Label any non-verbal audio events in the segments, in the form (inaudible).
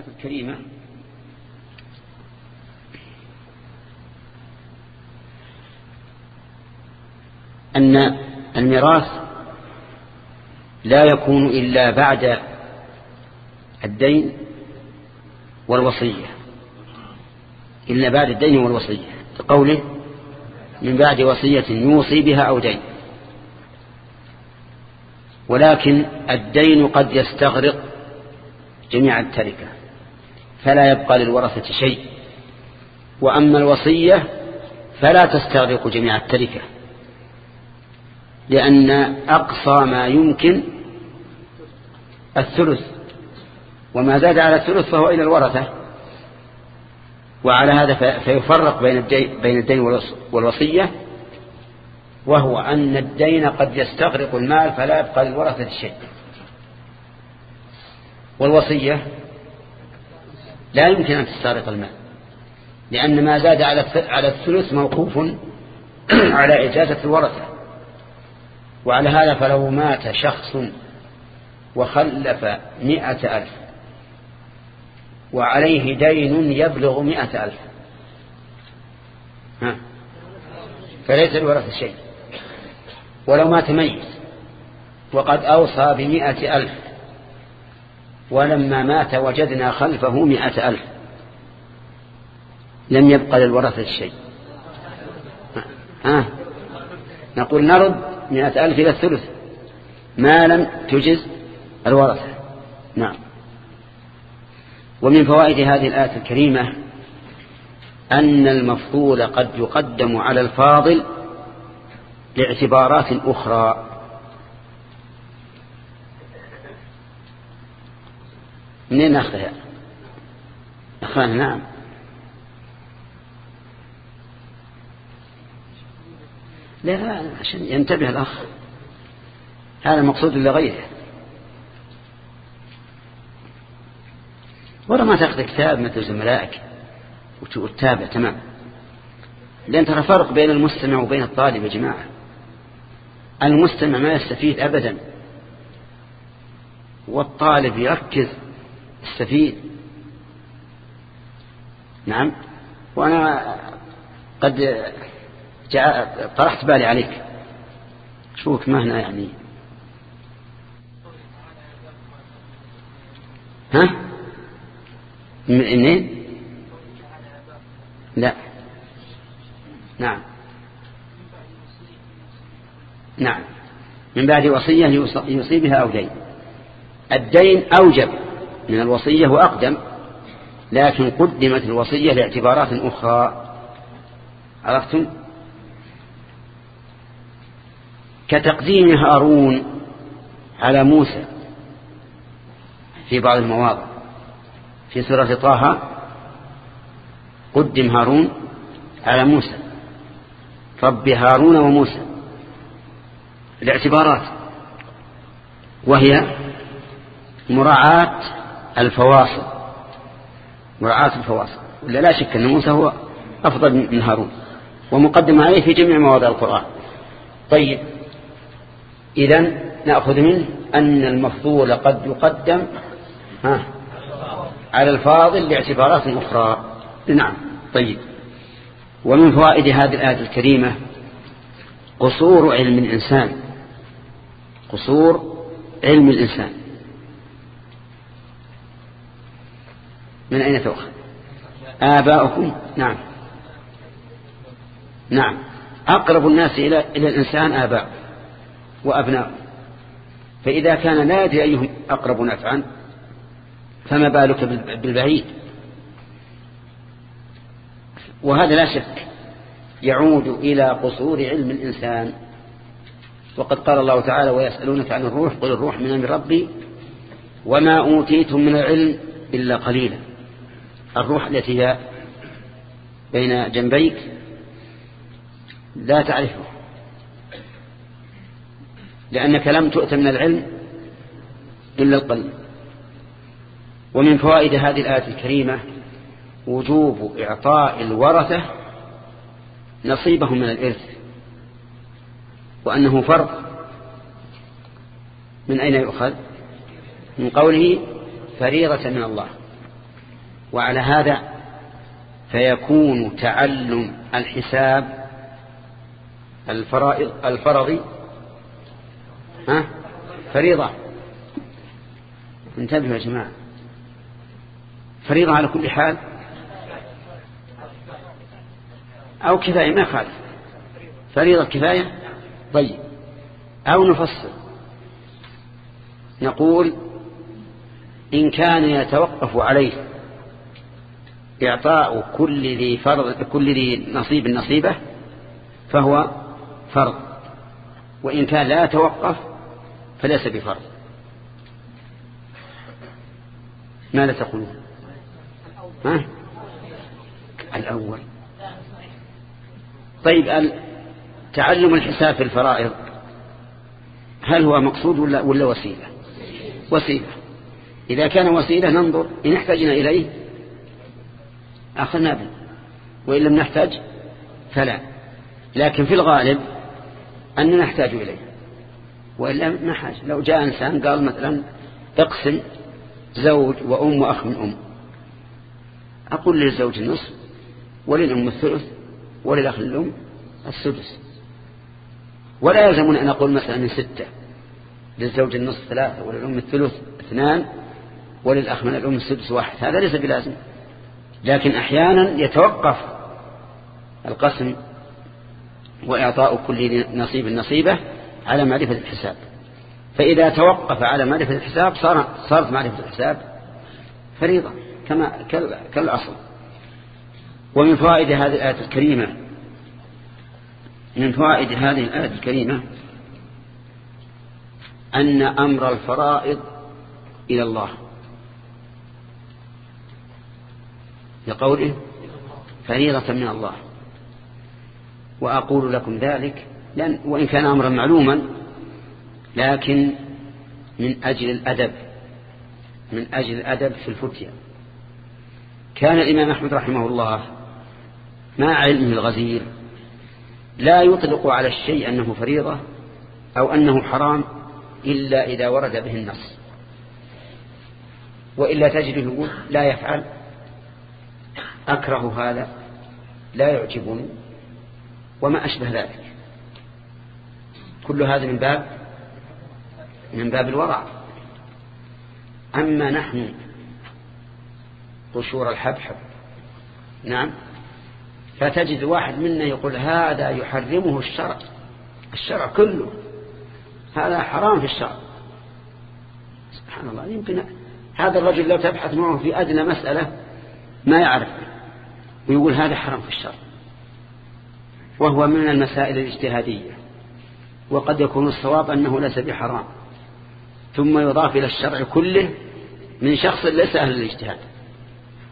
الآية الكريمة. أن الميراث لا يكون إلا بعد الدين والوصية. إلا بعد الدين والوصية. قوله من بعد وصية يوصي بها أو دين. ولكن الدين قد يستغرق جميع التركة. فلا يبقى للورثة شيء. وأما الوصية فلا تستغرق جميع التركة لأن أقصى ما يمكن الثلث. وما زاد على الثلث فهو إلى الورثة. وعلى هذا فيفرق بين الدين, والوصية وهو أن الدين قد يستغرق المال فلا يبقى للورثة شيء. والوصية لا يمكن أن تستغرق المال لأن ما زاد على الثلث موقوف (clears throat) على إجازة الورثة. وعلى هذا فلو مات شخص وخلف مئة ألف وعليه دين يبلغ مئة ألف. ها؟ فليس الورثة شيء. ولو مات ميت وقد أوصى بمئة ألف. ولما مات وجدنا خلفه مئة ألف. لم يبقى للورثة شيء. ها؟ نقول نرد مئة ألف إلى الثلث. ما لم تجز الورثة. نعم. ومن فوائد هذه الآية الكريمة أن المفضول قد يقدم على الفاضل لاعتبارات أخرى. منين ناخذها أخوانا نعم. لا عشان ينتبه الأخ. هذا مقصود لغيره ولا ما تأخذ كتاب مثل زملائك وتتابع تمام. لأن ترى فرق بين المستمع وبين الطالب يا جماعة. المستمع ما يستفيد أبدا. والطالب يركز يستفيد نعم. وأنا قد جاء طرحت بالي عليك. شوك ما هنا يعني. ها؟ منين؟ لا. نعم. نعم. من بعد وصية يوصي بها أو دين. الدين أوجب. من الوصية وأقدم لكن قدمت الوصية لاعتبارات أخرى. عرفتم؟ كتقديم هارون على موسى في بعض المواضع. في سورة طه قدم هارون على موسى. رب هارون وموسى. الاعتبارات. وهي مراعاة الفواصل. مراعاة الفواصل. ولا لا شك أن موسى هو أفضل من هارون ومقدم عليه في جميع مواضع القرآن. طيب إذا نأخذ منه أن المفضول قد يقدم ها على الفاضل لاعتبارات أخرى. نعم. طيب. ومن فوائد هذه الآية الكريمة قصور علم الإنسان. قصور علم الإنسان. من أين تؤخذ؟ آباؤكم؟ نعم. نعم. أقرب الناس إلى إلى الإنسان آباء وأبناء. فإذا كان لا يدري أيهم أقرب نفعا فما بالك بالبعيد؟ وهذا لا شك يعود إلى قصور علم الإنسان. وقد قال الله تعالى ويسألونك عن الروح قل الروح من ربي وما أوتيتم من العلم إلا قليلا. الروح التي هي بين جنبيك لا تعرفه لأنك لم تؤت من العلم إلا القليل ومن فوائد هذه الآية الكريمة وجوب إعطاء الورثة نصيبهم من الإرث وأنه فرض من أين يؤخذ؟ من قوله فريضة من الله. وعلى هذا فيكون تعلم الحساب الفرائض الفرضي ها؟ فريضة. انتبهوا يا جماعة. فريضة على كل حال؟ أو كفاية ما يخالف. فريضة كفاية؟ طيب. أو نفصل. نقول إن كان يتوقف عليه إعطاء كل ذي فرض كل ذي نصيب نصيبه فهو فرض. وإن كان لا يتوقف فليس بفرض. ماذا تقولون؟ ها؟ الأول. طيب تعلم الحساب في الفرائض هل هو مقصود ولا, ولا وسيلة؟ وسيلة. إذا كان وسيلة ننظر إن احتاجنا إليه أخذنا به وإن لم نحتاج فلا. لكن في الغالب أننا نحتاج إليه. وإلا ما حاجة. لو جاء إنسان قال مثلا اقسم زوج وأم وأخ من أم. أقول للزوج النصف وللأم الثلث وللأخ الأم السدس. ولا يلزمون أن أقول مثلا من ستة. للزوج النصف ثلاثة وللأم الثلث اثنان وللأخ من الأم السدس واحد. هذا ليس بلازم. لكن أحيانا يتوقف القسم وإعطاء كل نصيب نصيبه على معرفة الحساب. فإذا توقف على معرفة الحساب صار صارت معرفة الحساب فريضة كما كالأصل. ومن فوائد هذه الآية الكريمة من فوائد هذه الآية الكريمة أن أمر الفرائض إلى الله. لقوله فريضة من الله. وأقول لكم ذلك لأن وإن كان أمرا معلوما لكن من أجل الأدب من أجل الأدب في الفتية. كان الإمام أحمد رحمه الله مع علمه الغزير لا يطلق على الشيء أنه فريضة أو أنه حرام إلا إذا ورد به النص. وإلا تجده لا يفعل أكره هذا لا يعجبني وما أشبه ذلك. كل هذا من باب من باب الورع أما نحن قشور الحبحب نعم فتجد واحد منا يقول هذا يحرمه الشرع الشرع كله هذا حرام في الشرع. سبحان الله يمكن هذا الرجل لو تبحث معه في أدنى مسألة ما يعرف. ويقول هذا حرام في الشرع. وهو من المسائل الاجتهادية. وقد يكون الصواب أنه ليس بحرام. ثم يضاف إلى الشرع كله من شخص ليس أهل الاجتهاد.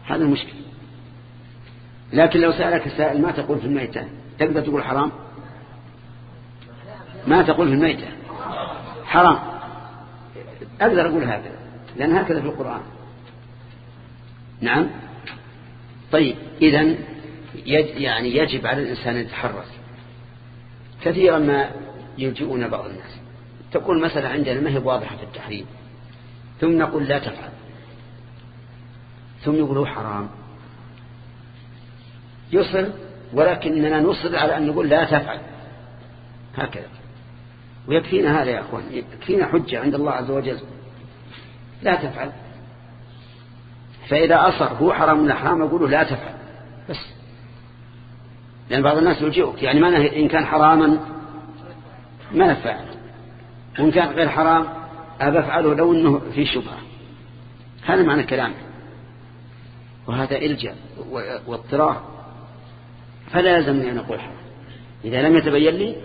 هذا المشكل لكن لو سألك السائل ما تقول في الميتة؟ تقدر تقول حرام؟ ما تقول في الميتة؟ حرام. أقدر أقول هكذا لأن هكذا في القرآن. نعم؟ طيب إذن يعني يجب على الإنسان أن يتحرس كثيرا ما يلجئون بعض الناس. تقول مثلا عندنا ما هي واضحة في التحريم؟ ثم نقول لا تفعل. ثم يقولوا حرام. يصل ولكننا نصر على أن نقول لا تفعل. هكذا. ويكفينا هذا يا أخوان. يكفينا حجة عند الله عز وجل. لا تفعل. فإذا أصر هو حرام ولا حرام يقولوا لا تفعل. بس. لأن بعض الناس يلجئك يعني ما إن كان حراما ما نفعل وإن كان غير حرام أبى أفعله لو أنه في شبهة. هذا معنى كلامه. وهذا إلجأ واضطرار. فلا يلزمني أن أقول حرام. إذا لم يتبين لي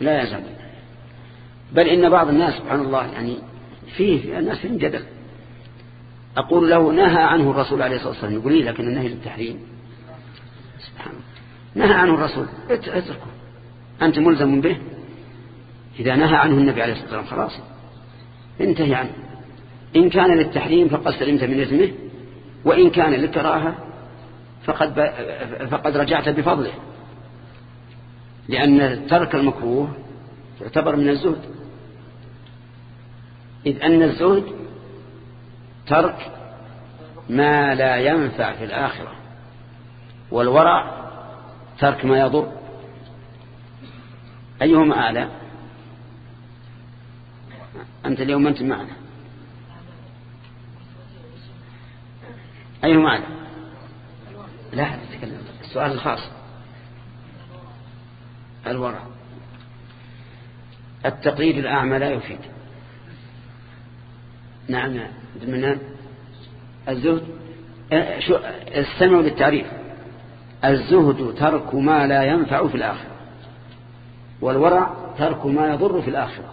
لا يلزمني بل إن بعض الناس سبحان الله يعني فيه الناس فيهم جدل. أقول له نهى عنه الرسول عليه الصلاة والسلام. يقول لي لكن النهي للتحريم. سبحان نهى عنه الرسول. اتركه. أنت ملزم به. إذا نهى عنه النبي عليه الصلاة والسلام خلاص. انتهي عنه. إن كان للتحريم فقد سلمت من اسمه وإن كان للكراهة فقد, فقد رجعت بفضله. لأن ترك المكروه يعتبر من الزهد. إذ أن الزهد ترك ما لا ينفع في الآخرة والورع ترك ما يضر. أيهما أعلى؟ أنت اليوم أنت معنا. أيهما أعلى؟ لا تتكلم. السؤال الخاص. الورع. التقليد الأعمى لا يفيد. نعم. من الزهد استمعوا للتعريف. الزهد ترك ما لا ينفع في الآخرة والورع ترك ما يضر في الآخرة.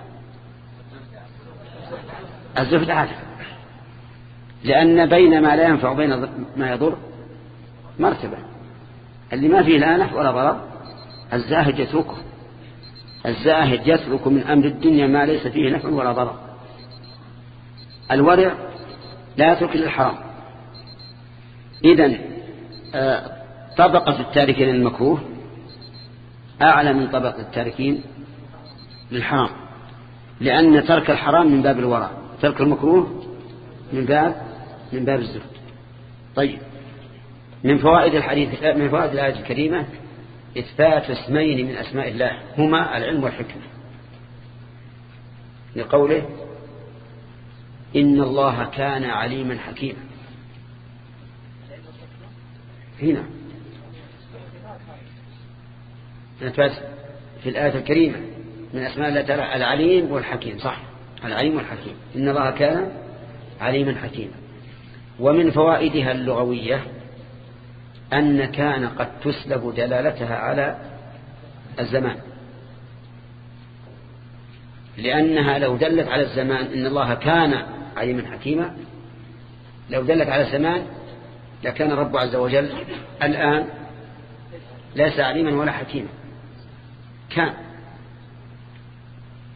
الزهد عادة لأن بين ما لا ينفع وبين ما يضر مرتبة. اللي ما فيه لا نفع ولا ضرر الزاهد يتركه. الزاهد يترك من أمر الدنيا ما ليس فيه نفع ولا ضرر. الورع لا يترك للحرام إذن آه، طبقة التاركين المكروه أعلى من طبقة التاركين للحرام لأن ترك الحرام من باب الورع ترك المكروه من باب من باب الزهد. طيب من فوائد الحديث من فوائد الآية الكريمة إثبات اسمين من أسماء الله هما العلم والحكمة. لقوله إن الله كان عليما حكيما. هنا. في الآية الكريمة من أسماء الله تعالى العليم والحكيم صح؟ العليم والحكيم. إن الله كان عليما حكيما. ومن فوائدها اللغوية أن كان قد تسلب دلالتها على الزمان. لأنها لو دلت على الزمان إن الله كان عليما حكيما. لو دلت على الزمان لكان رب عز وجل الآن ليس عليما ولا حكيما. كان.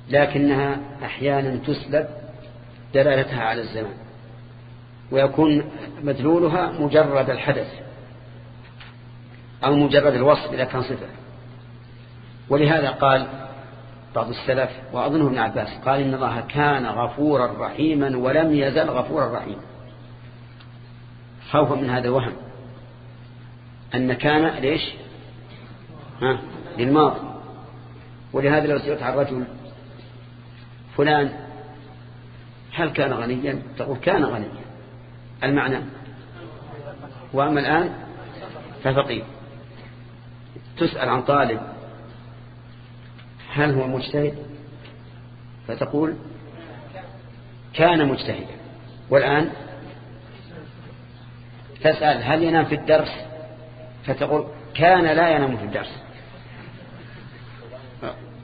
لكنها أحيانا تسلب دلالتها على الزمان ويكون مدلولها مجرد الحدث أو مجرد الوصف إذا كان صفة. ولهذا قال بعض السلف وأظنه ابن عباس قال إن الله كان غفورا رحيما ولم يزل غفورا رحيما. خوفا من هذا الوهم. أن كان ليش؟ ها؟ للماضي. ولهذا لو سئلت عن رجل فلان هل كان غنيا؟ تقول كان غنيا. المعنى؟ وأما الآن ففقير. تسأل عن طالب هل هو مجتهد؟ فتقول كان مجتهدا. والآن تسأل هل ينام في الدرس؟ فتقول كان لا ينام في الدرس.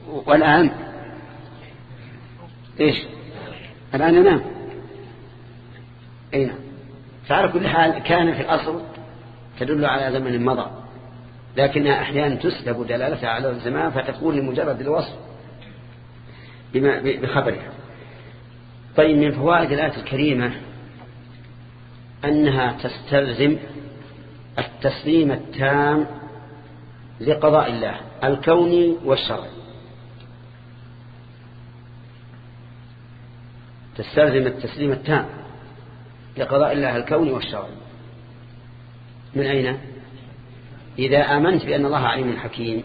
والآن إيش؟ الآن ينام. أين فعلى كل حال كان في الأصل تدل على زمن مضى. لكنها أحيانا تسلب دلالتها على الزمان فتكون لمجرد الوصف بما بخبرها. طيب من فوائد الآية الكريمة أنها تستلزم التسليم التام لقضاء الله الكوني والشرعي تستلزم التسليم التام لقضاء الله الكوني والشرعي من أين؟ إذا آمنت بأن الله عليم حكيم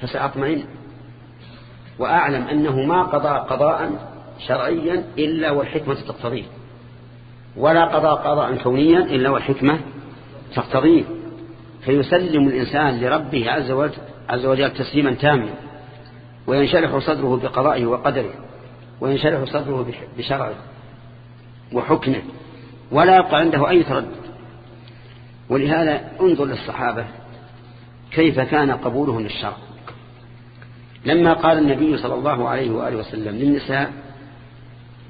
فسأطمئن. وأعلم أنه ما قضى قضاء شرعيا إلا والحكمة تقتضيه. ولا قضى قضاء كونيا إلا والحكمة تقتضيه. فيسلم الإنسان لربه عز وجل, تسليما تاما. وينشرح صدره بقضائه وقدره. وينشرح صدره بشرعه وحكمه. ولا يبقى عنده أي تردد. ولهذا انظر للصحابة كيف كان قبولهم للشرع. لما قال النبي صلى الله عليه وآله وسلم للنساء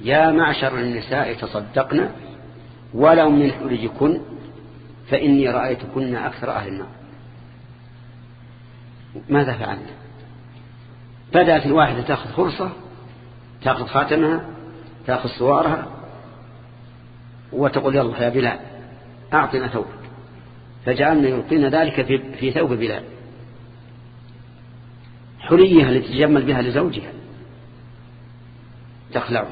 يا معشر النساء تصدقن ولو من حلجكن فإني رأيتكن أكثر أهل النار. ماذا فعلنا؟ بدأت الواحدة تأخذ فرصة تأخذ خاتمها تأخذ صوارها وتقول يلا يا بلال أعطنا ثوبك فجعلنا يلقين ذلك في, في ثوب بلال. حليها التي تجمل بها لزوجها تخلعه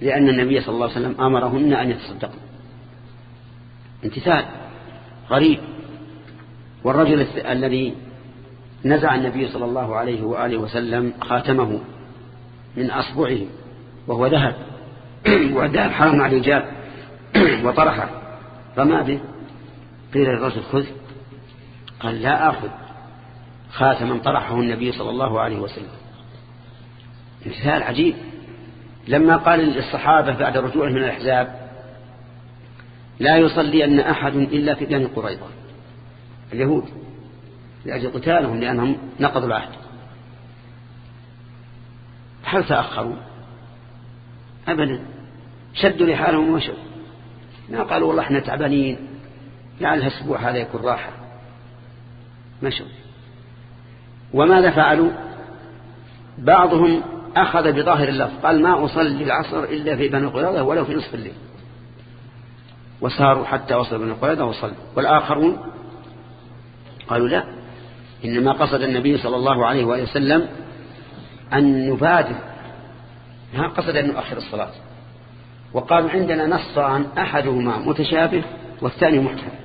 لأن النبي صلى الله عليه وسلم أمرهن أن يتصدقن. امتثال غريب. والرجل الذي نزع النبي صلى الله عليه وآله وسلم خاتمه من أصبعه وهو ذهب. (clears throat) وذهب حرم على الرجال. (clears throat) وطرحه. فما به؟ قيل للرجل خذ. قال لا آخذ. خاتما طرحه النبي صلى الله عليه وسلم. مثال عجيب. لما قال للصحابة بعد رجوعه من الأحزاب لا يصلي أن أحد إلا في بني قريظة اليهود لأجل قتالهم لأنهم نقضوا العهد. هل تأخروا؟ أبدا. شدوا لحالهم ومشوا. ما قالوا والله إحنا تعبانين. لعل الأسبوع هذا يكون راحة. مشوا وماذا فعلوا؟ بعضهم أخذ بظاهر اللفظ قال ما أصلي العصر إلا في بني قريظة ولو في نصف الليل. وساروا حتى وصلوا بني قريظة وصلوا. والآخرون قالوا لا إنما قصد النبي صلى الله عليه وآله وسلم أن نبادر. ما قصد أن نؤخر الصلاة. وقالوا عندنا نصان أحدهما متشابه والثاني محكم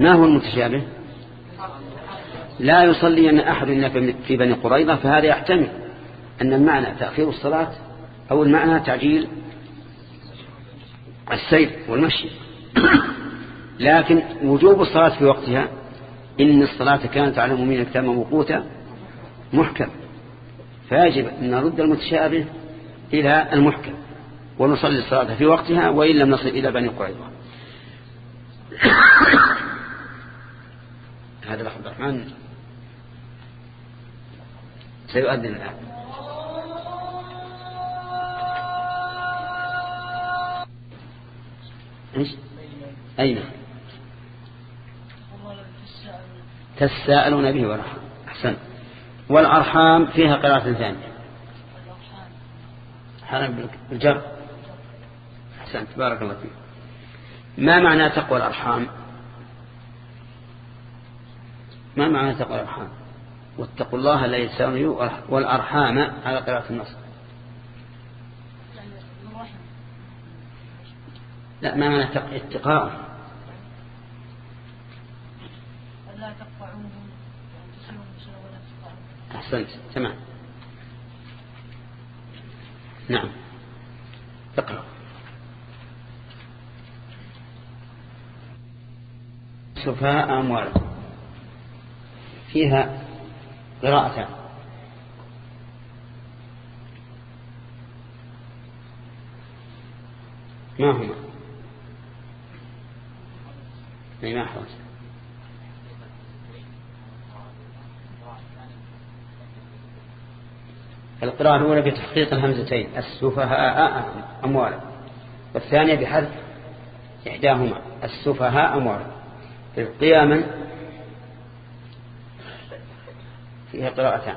ما هو المتشابه؟ لا يصلي أن أحد في بني قريظة فهذا يحتمل أن المعنى تأخير الصلاة أو المعنى تعجيل السير والمشي. لكن وجوب الصلاة في وقتها إن الصلاة كانت على المؤمنين كتابا موقوتا محكم. فيجب أن نرد المتشابه إلى المحكم ونصلي الصلاة في وقتها وإن لم نصل إلى بني قريظة. هذا عبد الرحمن سيؤذن الآن. إيش؟ أين؟ تساءلون به والارحام أحسن. والأرحام فيها قراءة ثانية. حرم بالجر. احسنت بارك الله فيك. ما معنى تقوى الأرحام؟ ما معنى تقوى الأرحام؟ واتقوا الله لا يساوي والأرحام. على قراءة النصر لا ما معنى اتقاء؟ أحسنت. تمام. نعم. اقرأ. سفهاء أموالكم فيها قراءتان ما هما؟ أي ما حرج القراءة الأولى بتحقيق الهمزتين السفهاء أموالا والثانية بحذف إحداهما السفهاء أموالا قياما فيها قراءتان.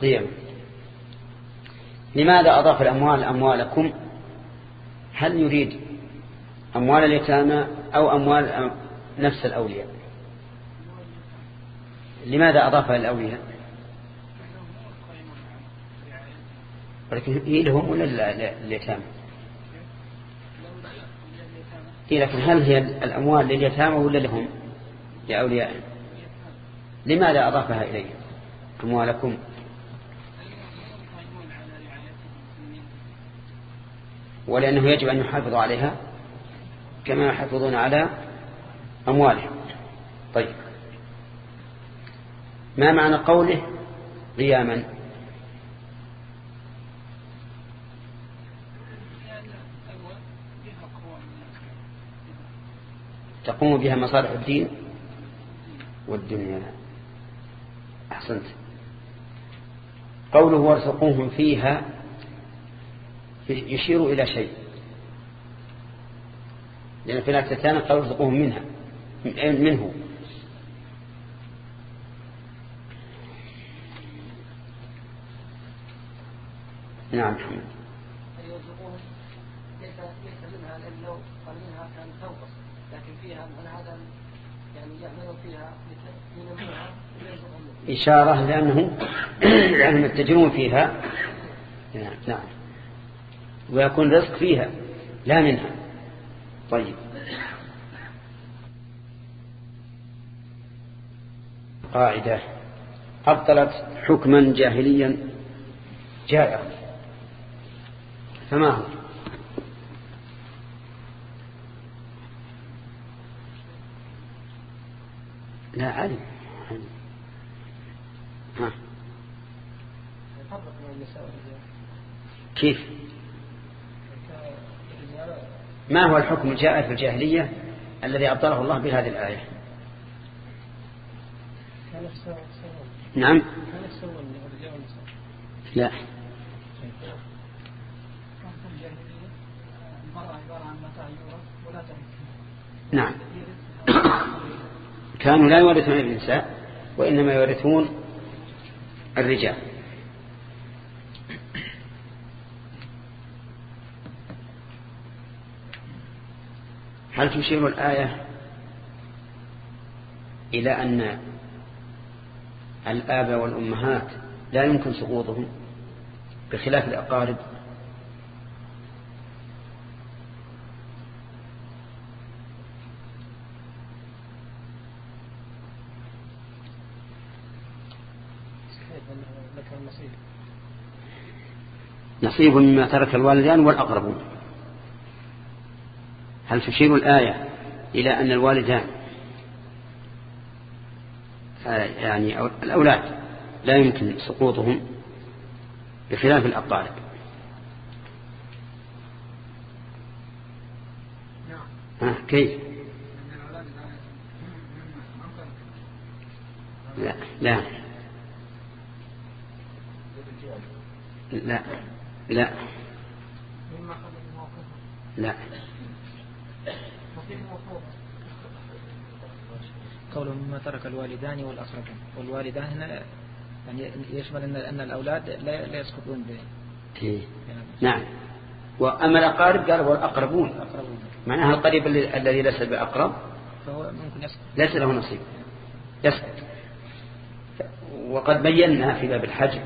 قياما لماذا أضاف الأموال أموالكم؟ هل يريد أموال اليتامى أو أموال نفس الأولياء؟ لماذا أضافها للأولياء ولكن هي لهم ولا اليتامى؟ لكن هل هي الأموال لليتامى ولا لهم؟ لأولياء. لماذا أضافها إليه أموالكم. ولأنه يجب أن يحافظوا عليها كما يحافظون على أموالهم. طيب. ما معنى قوله قياما؟ تقوم بها مصالح الدين والدنيا. أحسنت. قوله وارزقوهم فيها يشير إلى شيء. لأن في الآية الثانية قال ارزقوهم منها منه. نعم محمد يرزقوهم ليس ليس منها لأنه قال منها كان تنقص لكن فيها من هذا يعني يعملوا فيها إشارة لأنه (clears throat) لأنهم يتجرون فيها. نعم. نعم ويكون رزق فيها لا منها. طيب. قاعدة. أبطلت حكما جاهليا. جائرا فما هو؟ لا علم ها. كيف؟ ما هو الحكم الجائر في الجاهلية الذي أبطله الله بهذه الآية؟ نعم. لا. نعم. كانوا لا يورثون النساء وإنما يورثون الرجال. هل تشير الآية إلى أن الآباء والأمهات لا يمكن سقوطهم بخلاف الأقارب؟ نصيب مما ترك الوالدان والأقربون. هل تشير الآية إلى أن الوالدان يعني الأولاد لا يمكن سقوطهم بخلاف الأقارب؟ ها كيف؟ لا لا. لا. لا. لا. قوله مما ترك الوالدان والأقربون. والوالدان هنا يعني يشمل أن, أن الأولاد لا, لا يسقطون به. إيه. نعم. وأما الأقارب قال والأقربون معناها القريب الذي ليس بأقرب. فهو ممكن يسقط ليس له نصيب. يسقط وقد بينا في باب الحج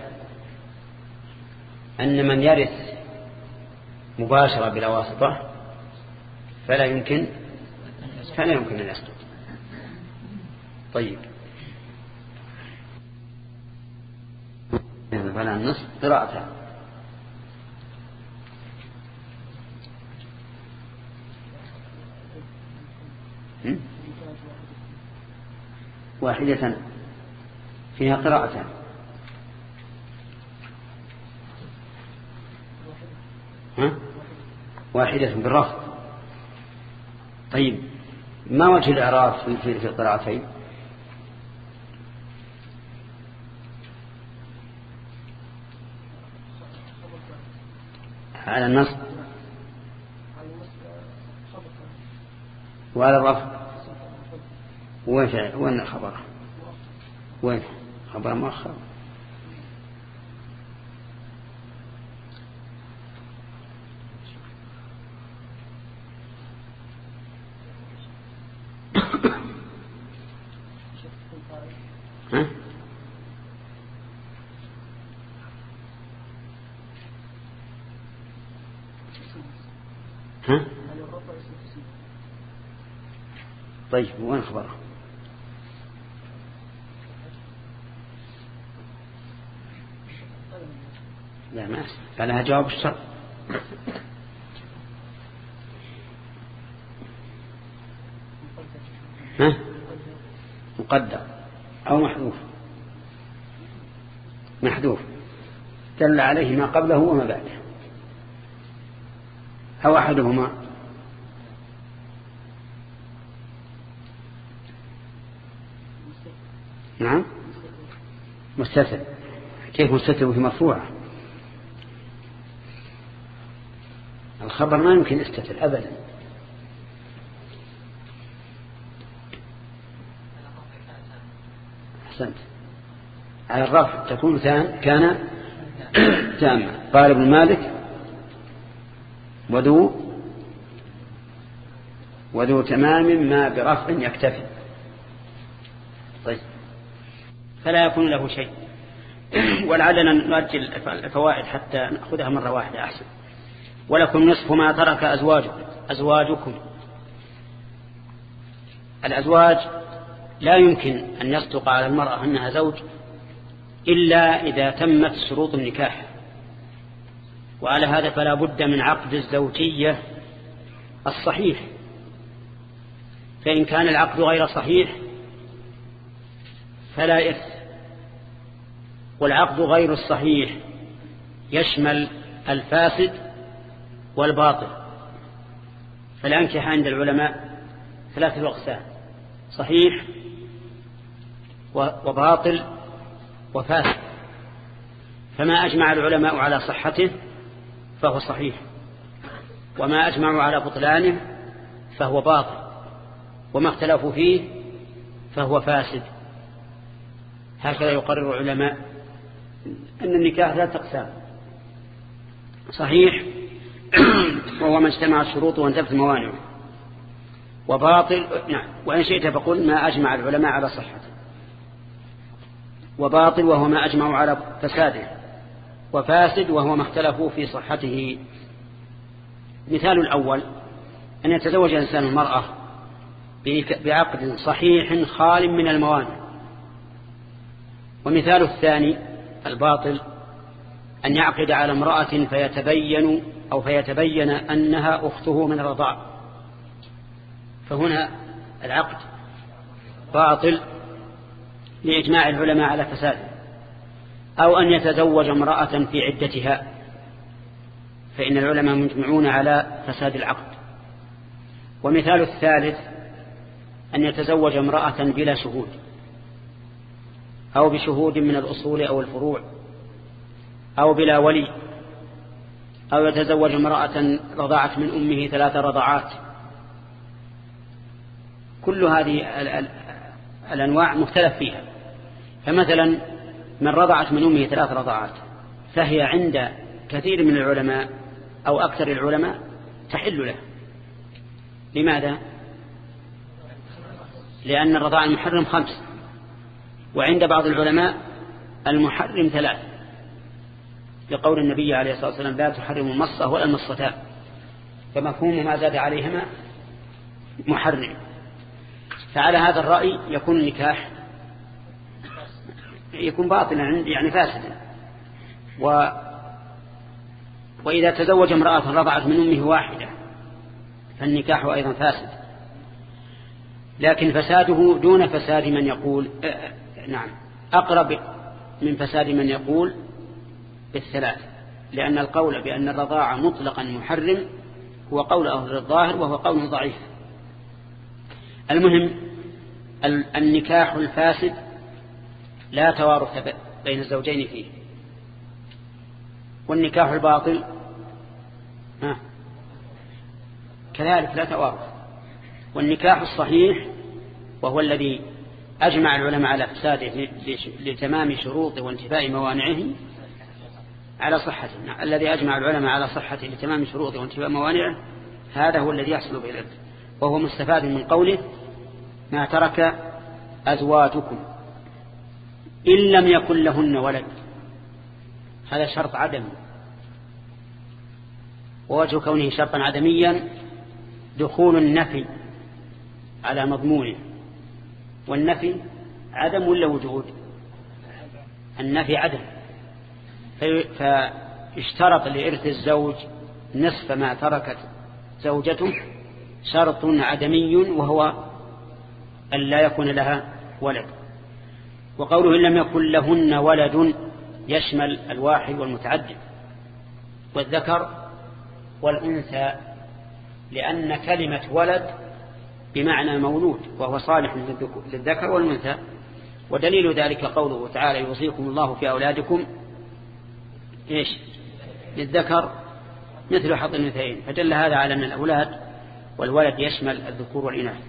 أن من يرث مباشرة بلا واسطة فلا يمكن فلا يمكن أن يسقط. طيب. فلا النصف قراءة. واحدة فيها قراءتان ها؟ واحدة بالرفض. طيب ما وجه الإعراض في القراءتين؟ على النصب وعلى الرفع وين وين الخبر؟ وين؟ خبر مؤخر. طيب وين خبره لا ما فلها جواب الشر ها؟ مقدر أو محذوف؟ محذوف. دل عليه ما قبله وما بعده. أو أحدهما نعم مستتر. كيف مستتر؟ وهي مرفوعة. الخبر ما يمكن يستتر أبدا. أحسنت. على الرفع تكون كان (coughs) تامة قال ابن مالك وذو وذو تمام ما برفع يكتفي. طيب. فلا يكون له شيء. ولعلنا نؤجل الفوائد حتى نأخذها مرة واحدة أحسن. ولكم نصف ما ترك أزواجكم. أزواجكم. الأزواج لا يمكن أن يصدق على المرأة أنها زوج إلا إذا تمت شروط النكاح. وعلى هذا فلا بد من عقد الزوجية الصحيح. فإن كان العقد غير صحيح فلا إثم. والعقد غير الصحيح يشمل الفاسد والباطل. فالأنكح عند العلماء ثلاثة أقسام صحيح وباطل وفاسد. فما أجمع العلماء على صحته فهو صحيح وما أجمعوا على بطلانه فهو باطل وما اختلفوا فيه فهو فاسد. هكذا يقرر العلماء أن النكاح لا تقسام صحيح (clears throat) وهو ما اجتمع الشروط وانتفت الموانع وباطل نعم وإن شئت فقل ما أجمع العلماء على صحته. وباطل وهو ما أجمعوا على فساده. وفاسد وهو ما اختلفوا في صحته. مثال الأول أن يتزوج الإنسان المرأة بعقد صحيح خال من الموانع. ومثال الثاني الباطل أن يعقد على امرأة فيتبين أو فيتبين أنها أخته من الرضاع. فهنا العقد باطل لإجماع العلماء على فساده أو أن يتزوج امرأة في عدتها فإن العلماء مجمعون على فساد العقد. ومثال الثالث أن يتزوج امرأة بلا شهود. أو بشهود من الأصول أو الفروع أو بلا ولي أو يتزوج امرأة رضعت من أمه ثلاث رضعات. كل هذه الأنواع مختلف فيها. فمثلا من رضعت من أمه ثلاث رضعات فهي عند كثير من العلماء أو أكثر العلماء تحل له. لماذا؟ لأن الرضاع المحرم خمس. وعند بعض العلماء المحرم ثلاث. لقول النبي عليه الصلاة والسلام لا تحرم المصة ولا المصتان فمفهوم ما زاد عليهما محرم. فعلى هذا الرأي يكون النكاح يكون باطلا يعني فاسدا. و وإذا تزوج امرأة رضعت من أمه واحدة فالنكاح أيضا فاسد. لكن فساده دون فساد من يقول نعم. أقرب من فساد من يقول بالثلاث لأن القول بأن الرضاعة مطلقا محرم هو قول أهل الظاهر وهو قول ضعيف. المهم النكاح الفاسد لا توارث بين الزوجين فيه. والنكاح الباطل ها كذلك لا توارث. والنكاح الصحيح وهو الذي أجمع العلماء على فساده لتمام شروطه وانتفاء موانعه على صحته. الذي أجمع العلماء على صحته لتمام شروطه وانتفاء موانعه هذا هو الذي يحصل به الإرث وهو مستفاد من قوله ما ترك أزواجكم إن لم يكن لهن ولد هذا شرط عدم ووجه كونه شرطا عدميا دخول النفي على مضمونه. والنفي عدم ولا وجود؟ النفي عدم. فاشترط لإرث الزوج نصف ما تركت زوجته شرط عدمي وهو أن لا يكون لها ولد. وقوله إن لم يكن لهن ولد يشمل الواحد والمتعدد. والذكر والأنثى لأن كلمة ولد بمعنى مولود وهو صالح للذكر والأنثى. ودليل ذلك قوله تعالى يوصيكم الله في أولادكم إيش؟ للذكر مثل حظ الأنثيين. فدل هذا على أن الأولاد والولد يشمل الذكور والإناث.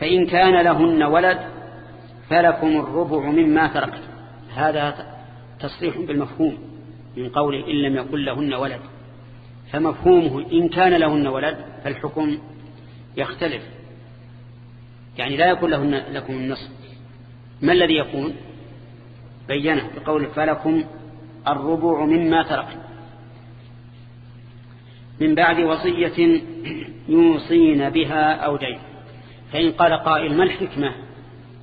فإن كان لهن ولد فلكم الربع مما تركت هذا تصريح بالمفهوم من قول إن لم يكن لهن ولد. فمفهومه إن كان لهن ولد فالحكم يختلف. يعني لا يكون لهن لكم النصف ما الذي يكون؟ بينه بقول فلكم الربع مما ترك من بعد وصية (clears throat) يوصين بها أو دين. فإن قال قائل ما الحكمة؟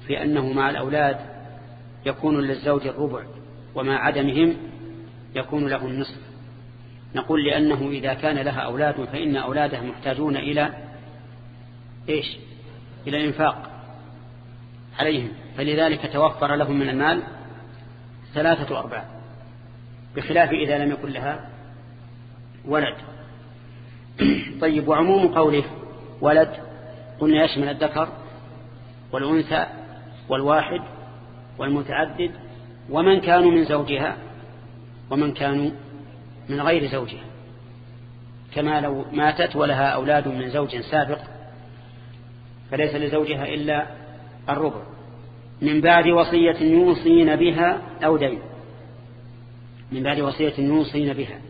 في أنه مع الأولاد يكون للزوج الربع ومع عدمهم يكون له النصف. نقول لأنه إذا كان لها أولاد فإن أولادها محتاجون إلى إيش؟ إلى الإنفاق عليهم. فلذلك توفر لهم من المال ثلاثة أرباع بخلاف إذا لم يكن لها ولد. (clears throat) طيب وعموم قوله ولد قلنا يشمل الذكر والأنثى والواحد والمتعدد ومن كانوا من زوجها ومن كانوا من غير زوجها. كما لو ماتت ولها أولاد من زوج سابق فليس لزوجها إلا الربع. من بعد وصية يوصين بها أو دين. من بعد وصية يوصين بها.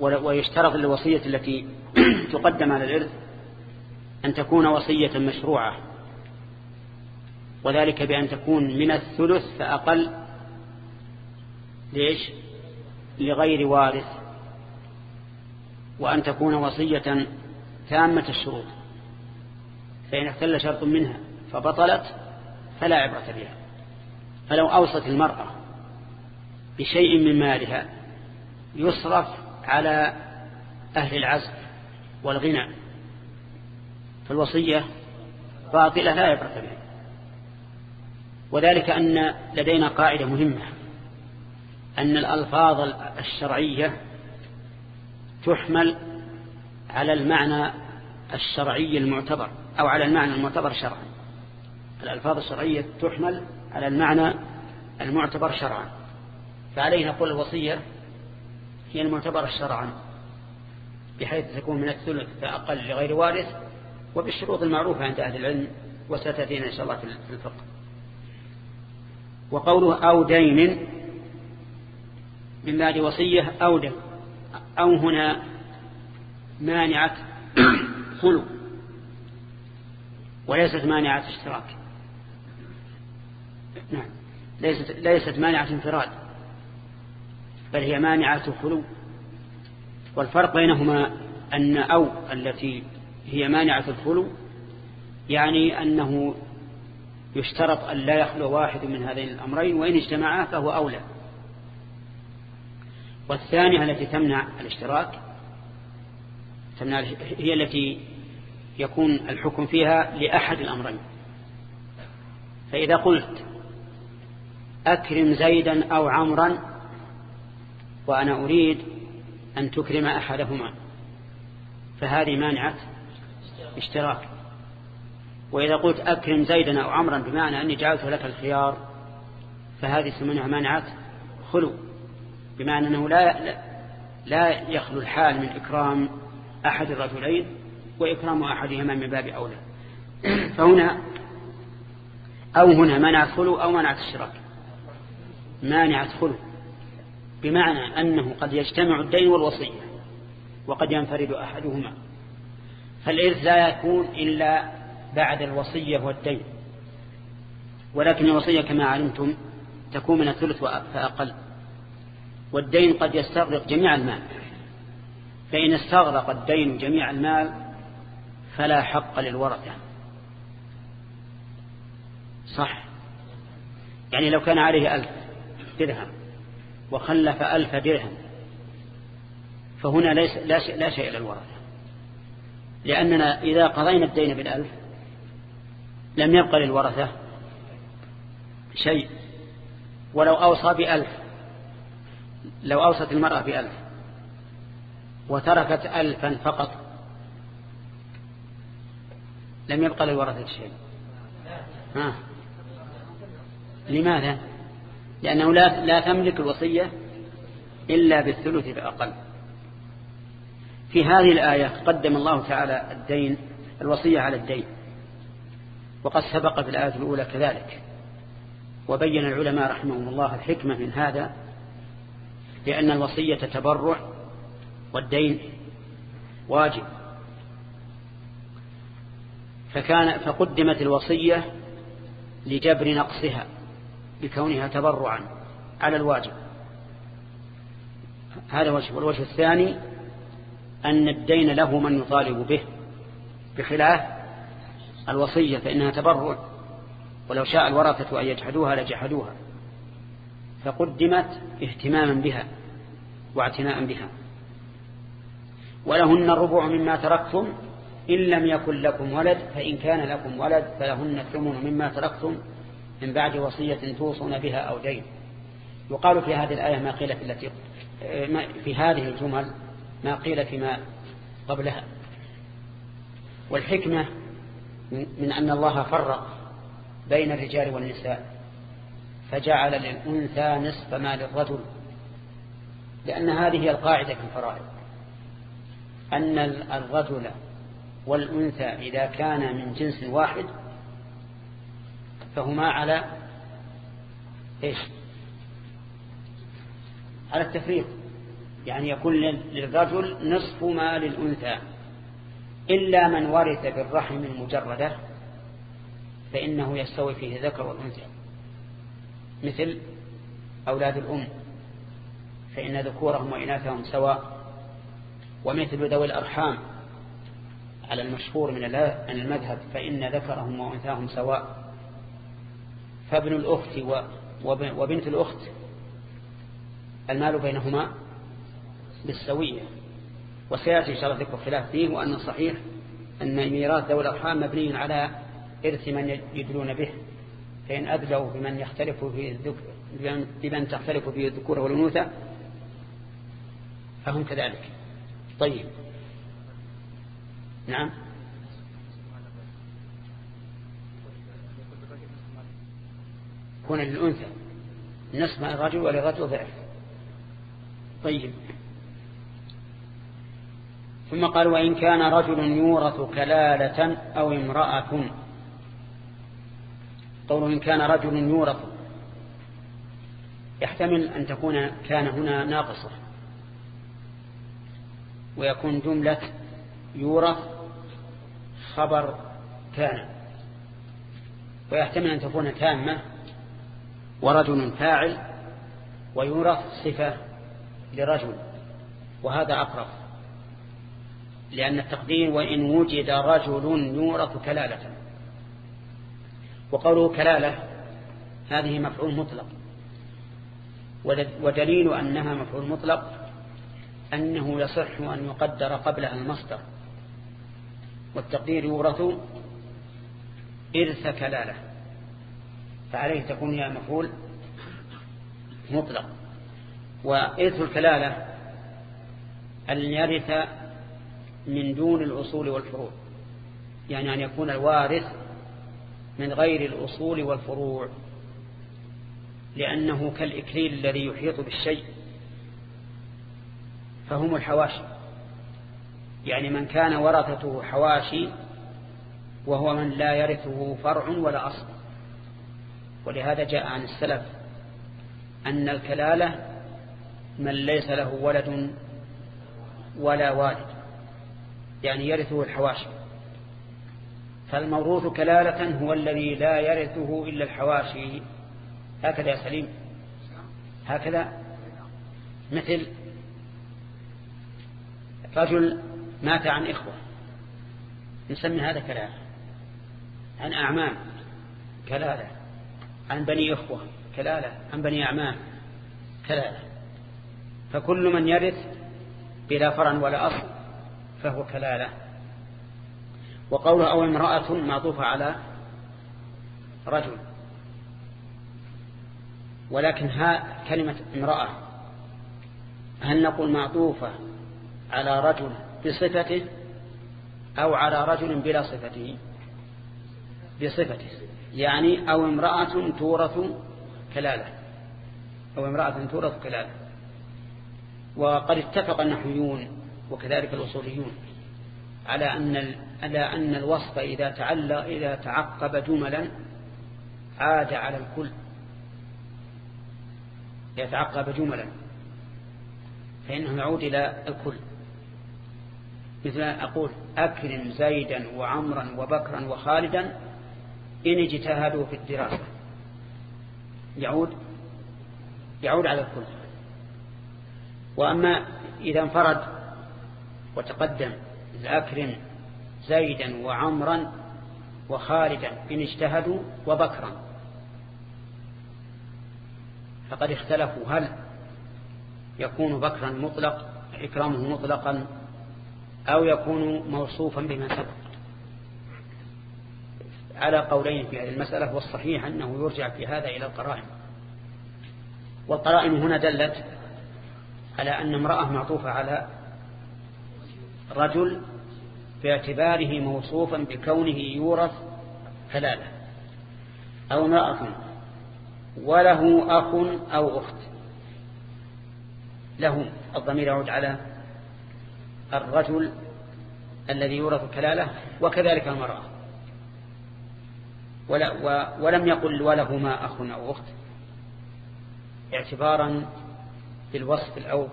ويشترط للوصية التي (clears throat) تقدم على الإرث أن تكون وصية مشروعة. وذلك بأن تكون من الثلث فأقل ليش لغير وارث. وأن تكون وصية تامة الشروط. فإن اختل شرط منها فبطلت فلا عبرة بها. فلو أوصت المرأة بشيء من مالها يصرف على أهل العزف والغنى فالوصية باطلة لا عبرة بها. وذلك أن لدينا قاعدة مهمة أن الألفاظ الشرعية تحمل على المعنى الشرعي المعتبر. أو على المعنى المعتبر شرعا. الألفاظ الشرعية تحمل على المعنى المعتبر شرعا. فعليه نقول الوصية هي المعتبرة شرعا بحيث تكون من الثلث فأقل لغير وارث وبالشروط المعروفة عند أهل العلم وستأتينا إن شاء الله في الفقه. وقوله أو دين من بعد وصية أو دين أو هنا مانعة (clears throat) خلق. وليست مانعة اشتراك. نعم. ليست, ليست مانعة انفراد بل هي مانعة خلو. والفرق بينهما أن أو التي هي مانعة الخلو يعني أنه يشترط أن لا يخلو واحد من هذين الأمرين وإن اجتمعا فهو أولى. والثانية التي تمنع الاشتراك تمنع هي التي يكون الحكم فيها لأحد الأمرين. فإذا قلت أكرم زيدا أو عمرا وأنا أريد أن تكرم أحدهما فهذه مانعة اشتراك. وإذا قلت أكرم زيدا أو عمرا بمعنى أني جعلت لك الخيار فهذه سمنها مانعة خلو بمعنى أنه لا, لا يخلو الحال من إكرام أحد الرجلين وإكرام أحدهما من باب أولى. فهنا أو هنا مانعة خلو أو مانعة الشراك مانعة خلو بمعنى أنه قد يجتمع الدين والوصية وقد ينفرد أحدهما. فالإرث لا يكون إلا بعد الوصية والدين. ولكن الوصية كما علمتم تكون من الثلث فأقل. والدين قد يستغرق جميع المال. فإن استغرق الدين جميع المال فلا حق للورثة صح. يعني لو كان عليه ألف درهم وخلف ألف درهم فهنا ليس لا شيء, لا شيء للورثة لأننا إذا قضينا الدين بالألف لم يبقى للورثة شيء. ولو أوصى بألف لو أوصت المرأة بألف وتركت ألفا فقط لم يبقى للورثة شيء ها. لماذا؟ لأنه لا, لا تملك الوصية إلا بالثلث فأقل في هذه الآية قدم الله تعالى الدين الوصية على الدين. وقد سبق في الآية الأولى كذلك. وبين العلماء رحمهم الله الحكمة من هذا لأن الوصية تبرع والدين واجب. فكان فقدمت الوصية لجبر نقصها بكونها تبرعا على الواجب. هذا وجه والوجه الثاني أن الدين له من يطالب به. بخلاف الوصية فإنها تبرع. ولو شاء الورثة أن يجحدوها لجحدوها. فقدمت اهتماما بها واعتناء بها. ولهن الربع مما تركتم إن لم يكن لكم ولد فإن كان لكم ولد فلهن الثمن مما تركتم من بعد وصية توصون بها أو دين. يقال في هذه الآية ما قيل في التي في هذه الجمل ما قيل فيما قبلها. والحكمة من أن الله فرق بين الرجال والنساء فجعل للأنثى نصف ما للرجل. لأن هذه القاعدة في الفرائض. أن الرجل والأنثى إذا كان من جنس واحد فهما على إيش؟ على التفريق. يعني يكون للرجل نصف ما للأنثى. إلا من ورث بالرحم المجردة فإنه يستوي فيه ذكر والأنثى. مثل أولاد الأم فإن ذكورهم وإناثهم سواء. ومثل ذوي الأرحام على المشهور من المذهب فإن ذكرهم وأنثاهم سواء. فابن الأخت وبنت الأخت المال بينهما بالسوية. وسيأتي إن شاء الله ذكر خلاف فيه وأن الصحيح أن ميراث ذوي الأرحام مبني على إرث من يدلون به. فإن أدلوا بمن يختلف في بمن تختلف فيه الذكور والأنوثة فهم كذلك. طيب. نعم. يكون للأنثى نصف الرجل وللرجل ضعف. طيب. ثم قال وإن كان رجل يورث كلالة أو امرأة قول إن كان رجل يورث. يحتمل أن تكون كان هنا ناقصة. ويكون جملة يورث خبر كان ويحتمل أن تكون تامة ورجل فاعل ويورث صفة لرجل وهذا أقرب. لأن التقدير وإن وجد رجل يورث كلالة. وقوله كلالة هذه مفعول مطلق. ودليل أنها مفعول مطلق أنه يصح أن يقدر قبلها المصدر. والتقدير يورث إرث كلالة فعليه تكون هي مفعول مطلق. وإرث الكلالة أن يرث من دون الأصول والفروع يعني أن يكون الوارث من غير الأصول والفروع لأنه كالإكليل الذي يحيط بالشيء فهم الحواشي. يعني من كان ورثته حواشي وهو من لا يرثه فرع ولا أصل. ولهذا جاء عن السلف أن الكلالة من ليس له ولد ولا والد يعني يرثه الحواشي. فالموروث كلالة هو الذي لا يرثه إلا الحواشي. هكذا يا سليم. هكذا مثل رجل مات عن إخوة. نسمي هذا كلالة عن أعمام. كلالة. عن بني إخوة. كلالة. عن بني أعمام. كلالة. فكل من يرث بلا فرع ولا أصل فهو كلالة. وقوله أو امرأة معطوفة على رجل. ولكن ها كلمة امرأة. هل نقول معطوفة على رجل بصفته أو على رجل بلا صفته. بصفته. يعني أو امرأة تورث كلالة. أو امرأة تورث كلالة. وقد اتفق النحويون وكذلك الأصوليون على أن على أن الوصف إذا تعلق إذا تعقب جملا عاد على الكل. يتعقب جملا. فإنه يعود إلى الكل. مثل أقول أكرم زيدا وعمرا وبكرا وخالدا إن اجتهدوا في الدراسة. يعود يعود على الكل. وأما إذا انفرد وتقدم أكرم زيدا وعمرا وخالدا إن اجتهدوا وبكرا فقد اختلفوا هل يكون بكرا مطلق إكرامه مطلقا أو يكون موصوفا بما سبق. على قولين في هذه المسألة والصحيح أنه يرجع في هذا إلى القرائن. والقرائن هنا دلت على أن امرأة معطوفة على رجل باعتباره موصوفا بكونه يورث كلالة أو امرأة وله أخ أو أخت. له الضمير يعود على الرجل الذي يورث كلالة وكذلك المرأة. ولم يقل ولهما أخ أو أخت. اعتبارا بالوصف الأول,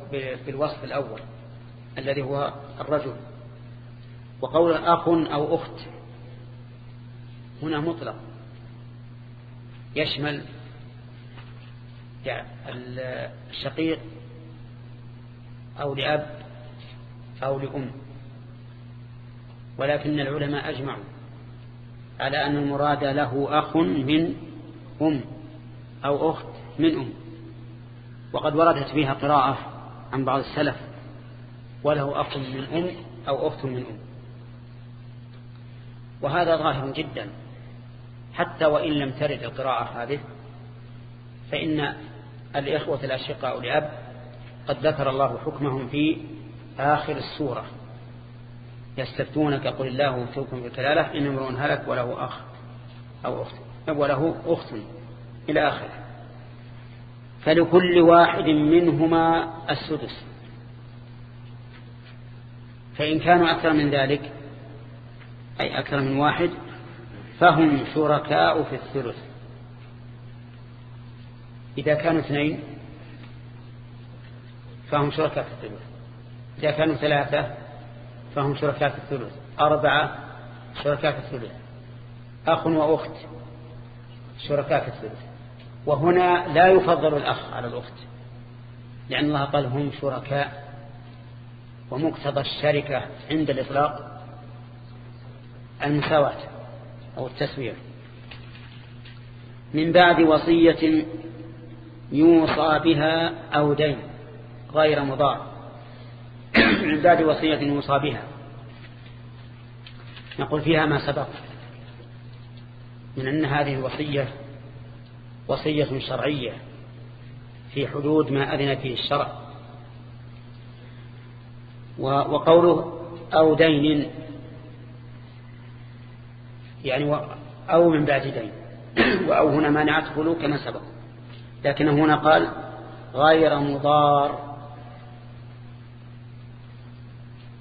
بالوصف الأول الذي هو الرجل. وقول أخ أو أخت هنا مطلق. يشمل الشقيق أو لأب أو لأم. ولكن العلماء أجمعوا على أن المراد له أخ من أم أو أخت من أم. وقد وردت فيها قراءة عن بعض السلف وله أخ من أم أو أخت من أم. وهذا ظاهر جدا. حتى وإن لم ترد القراءة هذه فإن الإخوة الأشقاء لأب قد ذكر الله حكمهم في آخر السورة. يستفتونك قل الله يفتوكم بالكلالة إن امرؤ هلك وله أخ أو أخت وله أخت إلى آخره. فلكل واحد منهما السدس. فإن كانوا أكثر من ذلك أي أكثر من واحد فهم شركاء في الثلث. إذا كانوا اثنين فهم شركاء في الثلث. إذا كانوا ثلاثة فهم شركاء في الثلث. أربعة شركاء في الثلث. أخ وأخت شركاء في الثلث. وهنا لا يفضل الأخ على الأخت لأن الله قال هم شركاء ومقتضى الشركة عند الإطلاق المساواة أو التسوية. من بعد وصية يوصى بها أو دين غير مضار. من بعد وصية يوصى بها نقول فيها ما سبق من أن هذه الوصية وصية شرعية في حدود ما أذن فيه الشرع. وقوله أو دين يعني أو من بعد دين. (clears throat) وأو هنا مانعت خلو كما سبق. لكن هنا قال غير مضار.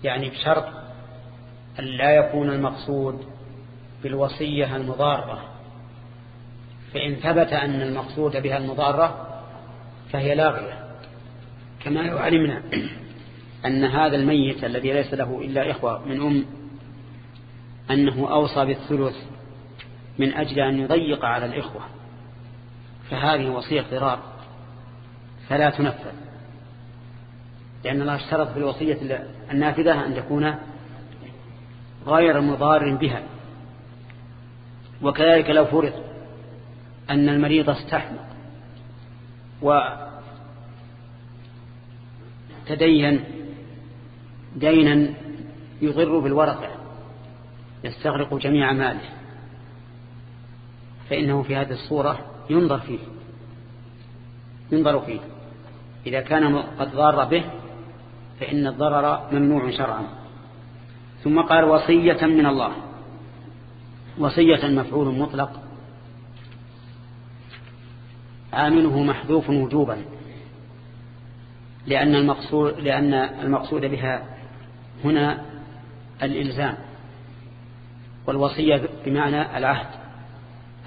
يعني بشرط أن لا يكون المقصود بالوصية المضارة. فإن ثبت أن المقصود بها المضارة فهي لاغية كما علمنا أن هذا الميت الذي ليس له إلا إخوة من أم أنه أوصى بالثلث من أجل أن يضيق على الإخوة فهذه وصية ضرار فلا تنفذ. لأن الله اشترط في الوصية النافذة أن تكون غير مضار بها. وكذلك لو فرض أن المريض استحمق وتدين دينا يضر بالورقة يستغرق جميع ماله فإنه في هذه الصورة ينظر فيه ينظر فيه. إذا كان قد ضار به فإن الضرر ممنوع شرعا. ثم قال وصية من الله. وصية مفعول مطلق. عامله محذوف وجوبا. لأن المقصود, لأن المقصود بها هنا الإلزام. والوصية بمعنى العهد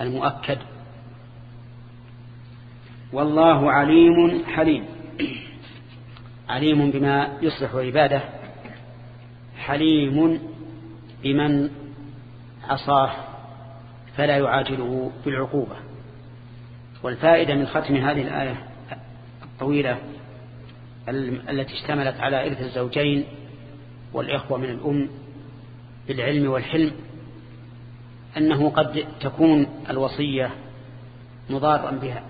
المؤكد. والله عليم حليم. عليم بما يصلح عباده حليم بمن عصاه فلا يعاجله بالعقوبة. والفائدة من ختم هذه الآية الطويلة التي اشتملت على إرث الزوجين والإخوة من الأم بالعلم والحلم أنه قد تكون الوصية مضارا بها.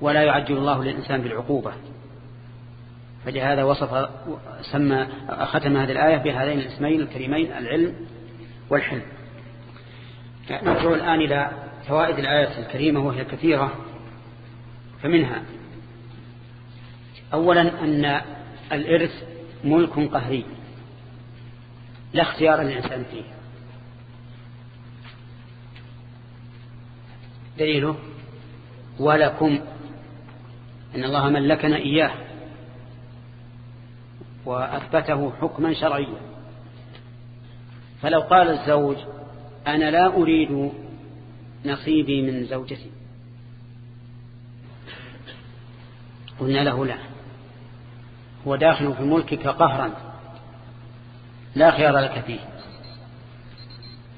ولا يعجل الله للإنسان بالعقوبة. فلهذا وصف سمى ختم هذه الآية بهذين الاسمين الكريمين العلم والحلم. نرجع الآن إلى فوائد الآية الكريمة وهي كثيرة. فمنها أولا أن الإرث ملك قهري لا اختيار للإنسان فيه. دليله ولكم إن الله ملكنا إياه وأثبته حكما شرعيا. فلو قال الزوج أنا لا أريد نصيبي من زوجتي. قلنا له لا. هو داخل في ملكك قهرا لا خيار لك فيه.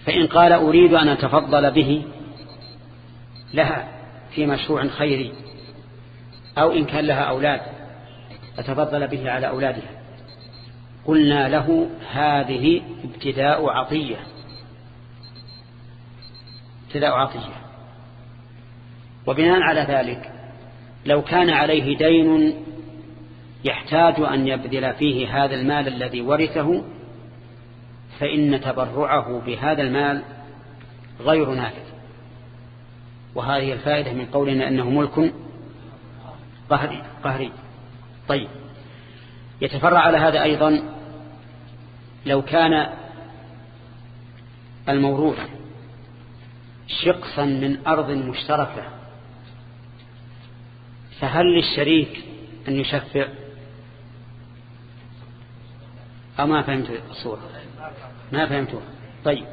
فإن قال أريد أن أتفضل به لها في مشروع خيري. أو إن كان لها أولاد أتفضل به على أولادها. قلنا له هذه ابتداء عطية. ابتداء عطية. وبناء على ذلك لو كان عليه دين يحتاج أن يبذل فيه هذا المال الذي ورثه فإن تبرعه بهذا المال غير نافذ. وهذه الفائدة من قولنا أنه ملك قهري, قهري. طيب. يتفرع على هذا أيضا لو كان الموروث شقصا من أرض مشتركة فهل للشريك أن يشفع؟ أو ما فهمت الصورة؟ ما فهمتها طيب.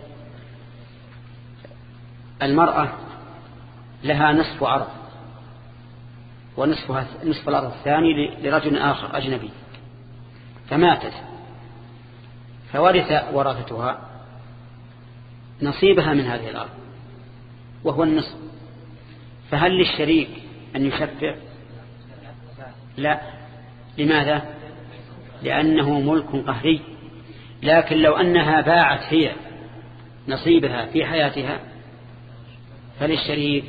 المرأة لها نصف أرض ونصفها نصف الأرض الثاني لرجل آخر أجنبي. فماتت. فورث ورثتها نصيبها من هذه الأرض. وهو النصف. فهل للشريك أن يشفع؟ لا. لماذا؟ لأنه ملك قهري. لكن لو أنها باعت هي نصيبها في حياتها فللشريك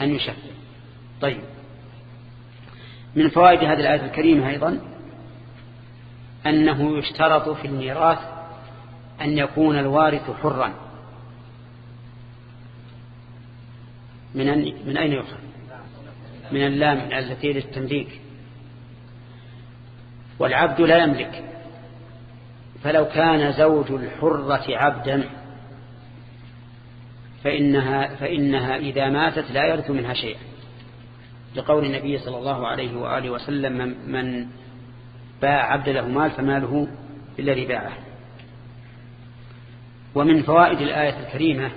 أن يشفع. طيب. من فوائد هذه الآية الكريمة أيضا أنه يشترط في الميراث أن يكون الوارث حرا. من من أين يؤخذ؟ من اللام التي للتمليك والعبد لا يملك. فلو كان زوج الحرة عبدا فإنها, فإنها إذا ماتت لا يرث منها شيئا. لقول النبي صلى الله عليه وآله وسلم من, باع عبد له مال فماله الذي باعه ومن فوائد الآية الكريمة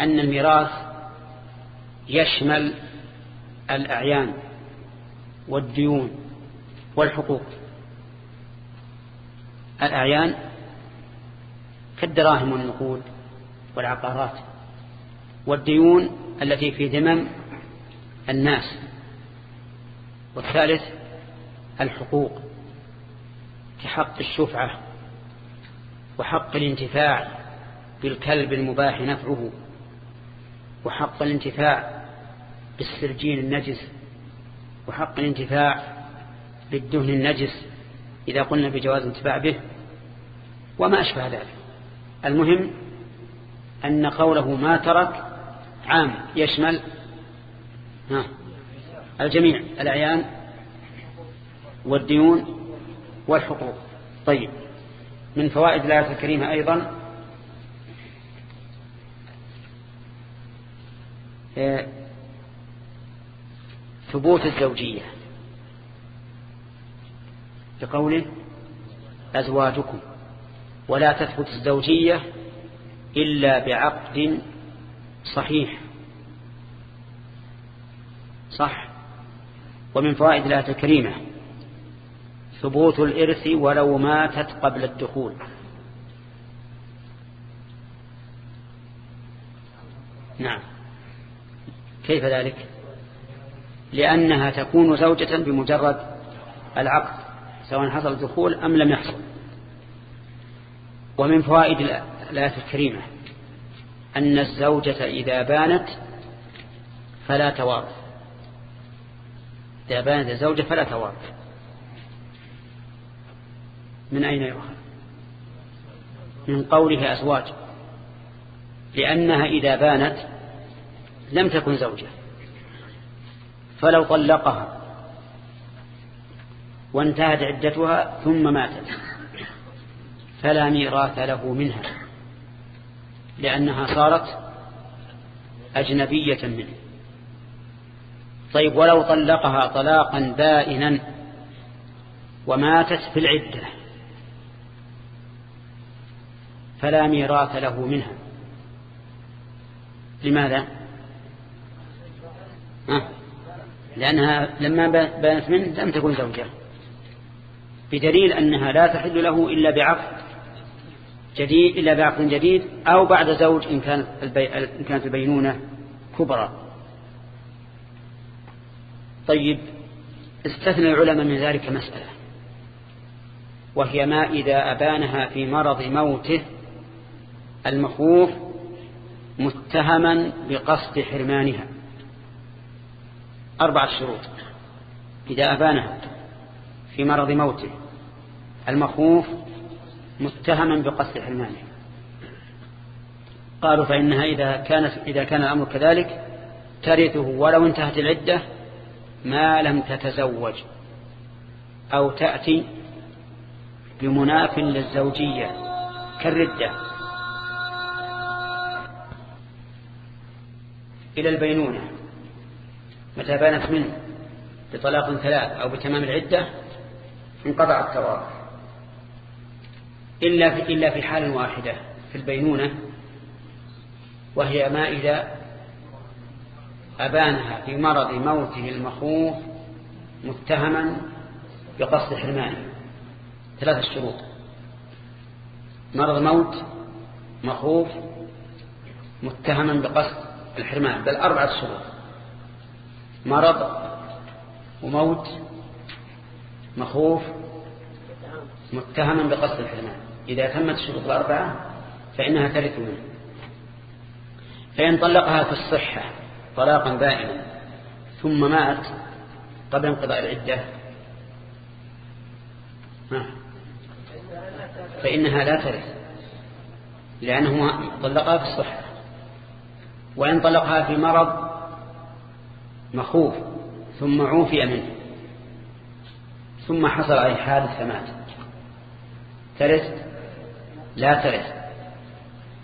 أن الميراث يشمل الأعيان والديون والحقوق. الأعيان كالدراهم والنقود والعقارات. والديون التي في ذمم الناس. والثالث الحقوق كحق الشفعة وحق الانتفاع بالكلب المباح نفعه وحق الانتفاع بالسرجين النجس وحق الانتفاع بالدهن النجس إذا قلنا بجواز الانتفاع به وما أشبه ذلك. المهم أن قوله ما ترك عام يشمل ها الجميع الأعيان والديون والحقوق. طيب من فوائد الآية الكريمة أيضا آه، ثبوت الزوجية بقوله أزواجكم ولا تثبت الزوجية إلا بعقد صحيح. صح. ومن فوائد الآية الكريمة ثبوت الإرث ولو ماتت قبل الدخول. نعم. كيف ذلك؟ لأنها تكون زوجة بمجرد العقد سواء حصل دخول أم لم يحصل. ومن فوائد الآية الكريمة أن الزوجة إذا بانت فلا توارث إذا بانت الزوجة فلا توارث من أين يؤخذ؟ من قوله أزواج. لأنها إذا بانت لم تكن زوجة. فلو طلقها وانتهت عدتها ثم ماتت فلا ميراث له منها. لأنها صارت أجنبية منه. طيب ولو طلقها طلاقا بائنا وماتت في العدة فلا ميراث له منها. لماذا؟ أه؟ لأنها لما بانت منه لم تكن زوجة. بدليل أنها لا تحل له إلا بعقد. جديد إلا بعقد جديد أو بعد زوج إن كانت, البي... إن كانت البينونة كبرى. طيب استثنى العلماء من ذلك مسألة وهي ما إذا أبانها في مرض موته المخوف متهما بقصد حرمانها. أربعة شروط. إذا أبانها في مرض موته المخوف متهما بقصد حرمانها قالوا فإنها إذا, كانت إذا كان الأمر كذلك ترثه ولو انتهت العدة ما لم تتزوج أو تأتي بمناف للزوجية كالردة. إلى البينونة. متى بانت منه؟ بطلاق ثلاث أو بتمام العدة انقطع التوارث. إلا في, إلا في حال واحدة في البينونة وهي ما إذا أبانها في مرض موته المخوف متهما بقصد حرمانه ثلاثة شروط. مرض موت مخوف متهما بقصد الحرمان. بل أربعة شروط. مرض وموت مخوف متهما بقصد الحرمان. إذا تمت الشروط الأربعة فإنها ترث منه. فإن طلقها في الصحة طلاقا دائما ثم مات قبل انقضاء العدة. فإنها لا ترث لأنه طلقها في الصحة. وإن طلقها في مرض مخوف ثم عوفي منه ثم حصل عليه حادث فمات. ترث لا ترث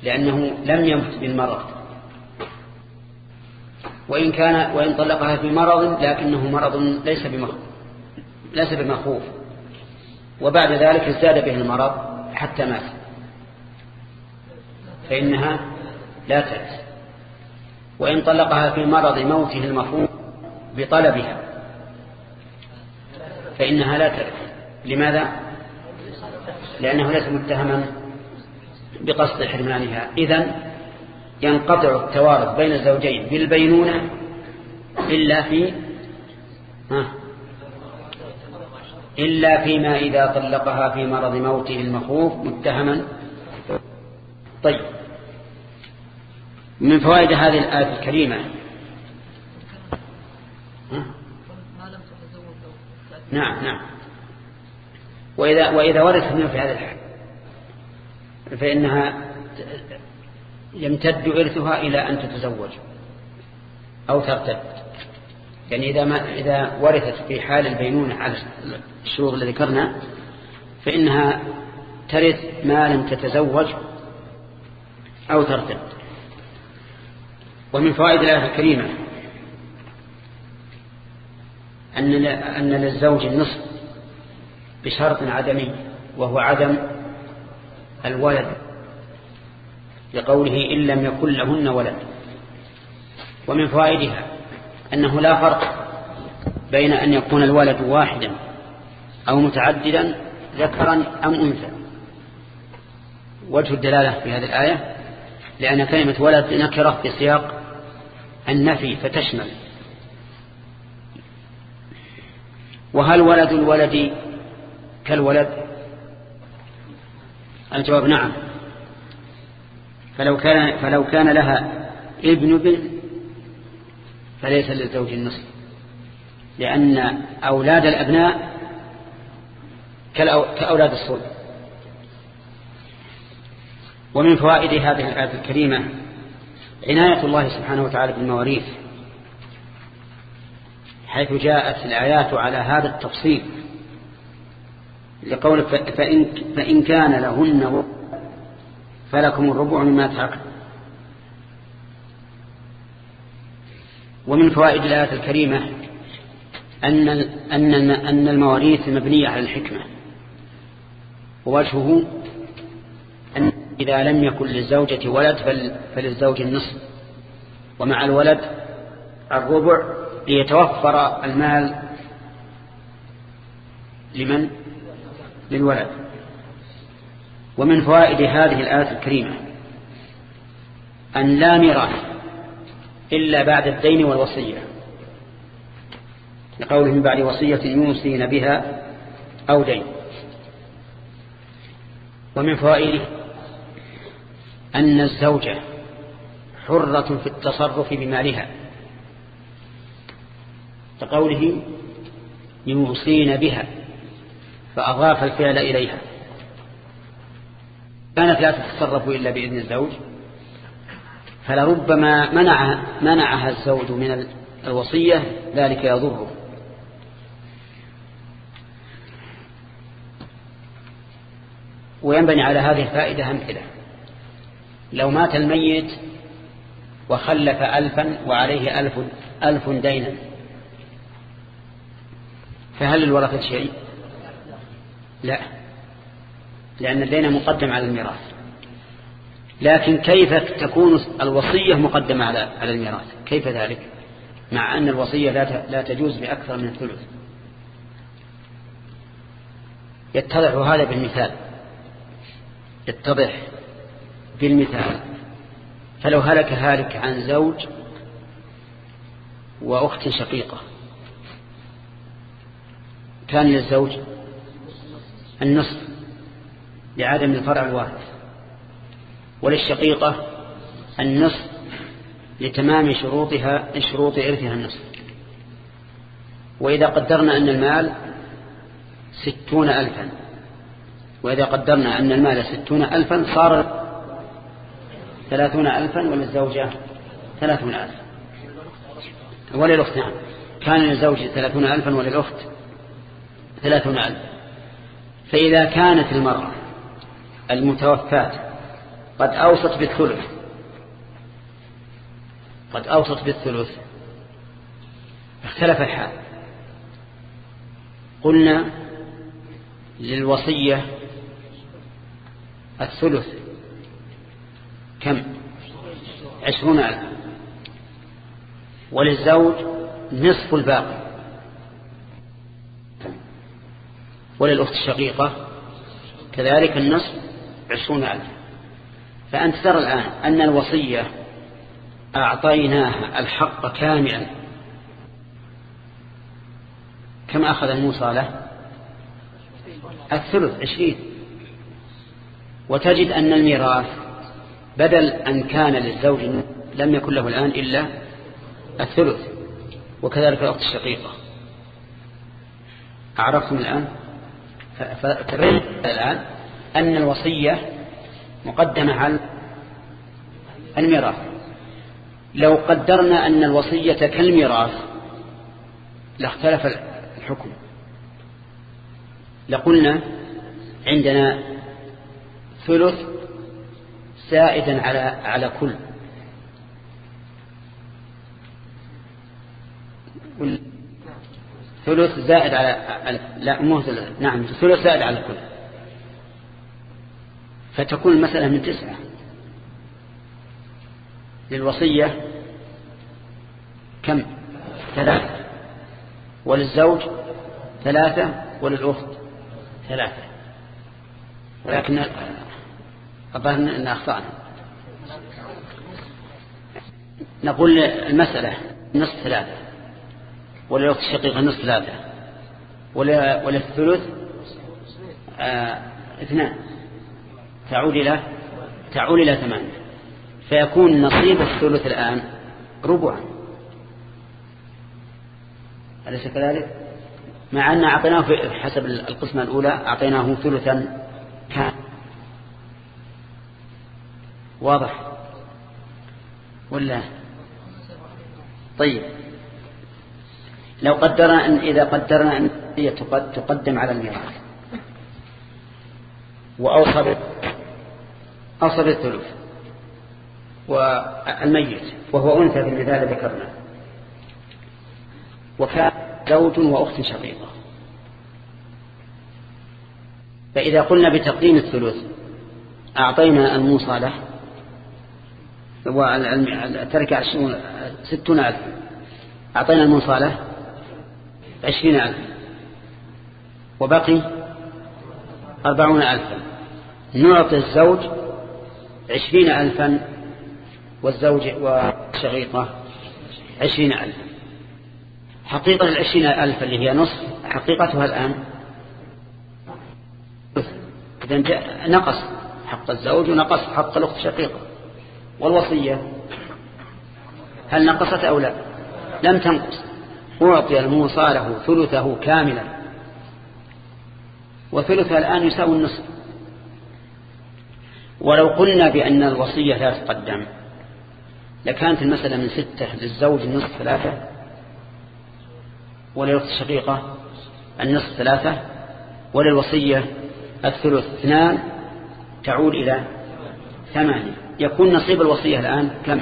لأنه لم يمت بالمرض. وإن كان وإن طلقها في مرض لكنه مرض ليس بمخوف ليس بمخوف. وبعد ذلك ازداد به المرض حتى مات. فإنها لا ترث. وإن طلقها في مرض موته المفروض بطلبها فإنها لا ترث. لماذا؟ لأنه ليس متهما بقصد حرمانها. إذن ينقطع التوارث بين الزوجين بالبينونة إلا في ها؟ إلا فيما إذا طلقها في مرض موته المخوف متهما. طيب. من فوائد هذه الآية الكريمة. نعم نعم. وإذا, وإذا ورث منه في هذا الحال. فإنها يمتد إرثها إلى أن تتزوج أو ترتد. يعني إذا, ما إذا ورثت في حال البينونة على الشروط التي ذكرنا فإنها ترث ما لم تتزوج أو ترتد. ومن فوائد الآية الكريمة أن للزوج النصف بشرط عدمي وهو عدم الولد لقوله إن لم يكن لهن ولد. ومن فوائدها أنه لا فرق بين أن يكون الولد واحدا أو متعددا ذكرا أم أنثى. وجه الدلالة في هذه الآية لأن كلمة ولد نكرة في سياق النفي فتشمل. وهل ولد الولد كالولد؟ الجواب نعم. فلو كان, فلو كان لها ابن بن فليس للزوج النصف. لأن أولاد الأبناء كأولاد الصلب ومن فوائد هذه الآية الكريمة عناية الله سبحانه وتعالى بالمواريث حيث جاءت الآيات على هذا التفصيل. لقول فإن, فإن كان لهن فلكم الربع مما تركت ومن فوائد الآية الكريمة أن أن أن المواريث مبنية على الحكمة. ووجهه أن إذا لم يكن للزوجة ولد فللزوج النصف. ومع الولد الربع ليتوفر المال لمن؟ للولد. ومن فوائد هذه الآية الكريمة أن لا ميراث إلا بعد الدين والوصية لقوله من بعد وصية يوصين بها أو دين. ومن فوائده أن الزوجة حرة في التصرف بمالها كقوله يوصين بها فأضاف الفعل إليها. كانت لا تتصرف إلا بإذن الزوج. فلربما منع منعها الزوج من الوصية ذلك يضره. وينبني على هذه الفائدة أمثلة. لو مات الميت وخلف ألفا وعليه ألف, ألف دينا فهل الورثة شيء؟ لا. لأن الدين مقدم على الميراث. لكن كيف تكون الوصية مقدمة على الميراث؟ كيف ذلك؟ مع أن الوصية لا تجوز بأكثر من الثلث. يتضح هذا بالمثال. يتضح بالمثال. فلو هلك هالك عن زوج وأخت شقيقة كان للزوج النصف لعدم الفرع الوارث وللشقيقة النصف لتمام شروطها شروط إرثها النصف. وإذا قدرنا أن المال ستون ألفا. وإذا قدرنا أن المال ستون ألفا صار ثلاثون ألفا وللزوجة ثلاثون ألفا. وللأخت نعم. كان للزوج ثلاثون ألفا وللأخت ثلاثون ألفا. فإذا كانت المرأة المتوفاة قد أوصت بالثلث قد أوصت بالثلث اختلف الحال. قلنا للوصية الثلث كم؟ عشرون ألف وللزوج نصف الباقي. وللأخت الشقيقة كذلك النصف عشرون ألف. فأنت ترى الآن أن الوصية أعطيناها الحق كاملا. كم أخذ الموصى له؟ الثلث عشرين. وتجد أن الميراث بدل أن كان للزوج لم يكن له الآن إلا الثلث وكذلك الأخت الشقيقة. أعرفتم الآن؟ فتبين الآن أن الوصية مقدمة على الميراث. لو قدرنا أن الوصية كالميراث لاختلف الحكم. لقلنا عندنا ثلث زائدا على على كل. ثلث زائد على لا مو نعم ثلث زائد على كل. فتكون المسألة من تسعة. للوصية كم؟ ثلاثة. وللزوج ثلاثة وللأخت ثلاثة. ولكن الظاهر أن أخطأنا. نقول المسألة نصف ثلاثة. ولا الأخت الشقيقة نصف ثلاثة ولا الثلث آه اثنان. تعود إلى تعود إلى ثمانية. فيكون نصيب الثلث الآن ربعا. أليس كذلك؟ مع أن أعطيناه حسب القسمة الأولى أعطيناه ثلثا كان واضح؟ ولا؟ طيب. لو قدرنا أن إذا قدرنا أن هي تقدم على الميراث. وأوصى أوصى بالثلث والميت وهو أنثى في المثال ذكرنا وكان زوج وأخت شقيقة. فإذا قلنا بتقديم الثلث أعطينا الموصى له وترك ستون ألف أعطينا الموصى له عشرين ألف وبقي أربعون ألفا. نعطي الزوج عشرين ألفا والزوج والشغيطة عشرين ألفا. حقيقة العشرين ألف اللي هي نصف حقيقتها الآن نقص حق الزوج ونقص حق الأخت الشقيقة. والوصية هل نقصت أو لا؟ لم تنقص. أعطي الموصى له ثلثه كاملا. وثلثها الآن يساوي النصف. ولو قلنا بأن الوصية لا تقدم لكانت المسألة من ستة للزوج النصف ثلاثة وللأخت الشقيقة النصف ثلاثة وللوصية الثلث اثنان تعود إلى ثمانية. يكون نصيب الوصية الآن كم؟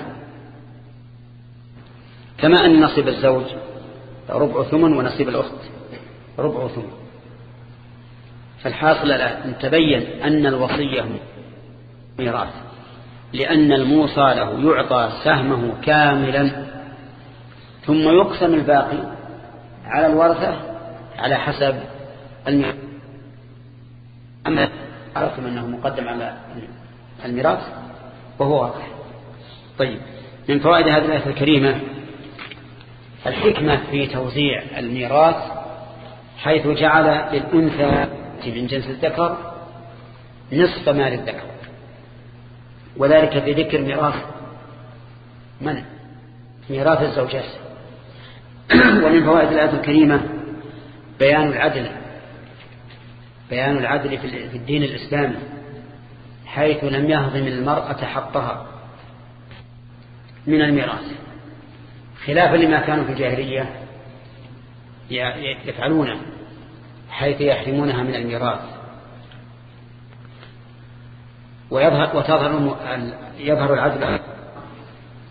كما أن نصيب الزوج ربع ثمن ونصيب الأخت. ربع ثمن. فالحاصل الآن تبين أن الوصية ميراث. لأن الموصى له يعطى سهمه كاملا. ثم يقسم الباقي على الورثة على حسب الميراث. أما عرفتم أنه مقدم على الميراث وهو واضح طيب من فوائد هذه الآية الكريمة الحكمة في توزيع الميراث حيث جعل للأنثى من جنس الذكر نصف مال الذكر وذلك في ذكر ميراث من ميراث الزوجات. (clears throat) ومن فوائد الآية الكريمة بيان العدل بيان العدل في الدين الإسلامي حيث لم يهضم المرأة حقها من الميراث. خلافا لما كانوا في الجاهلية يفعلونه حيث يحرمونها من الميراث. ويظهر وتظهر يظهر العدل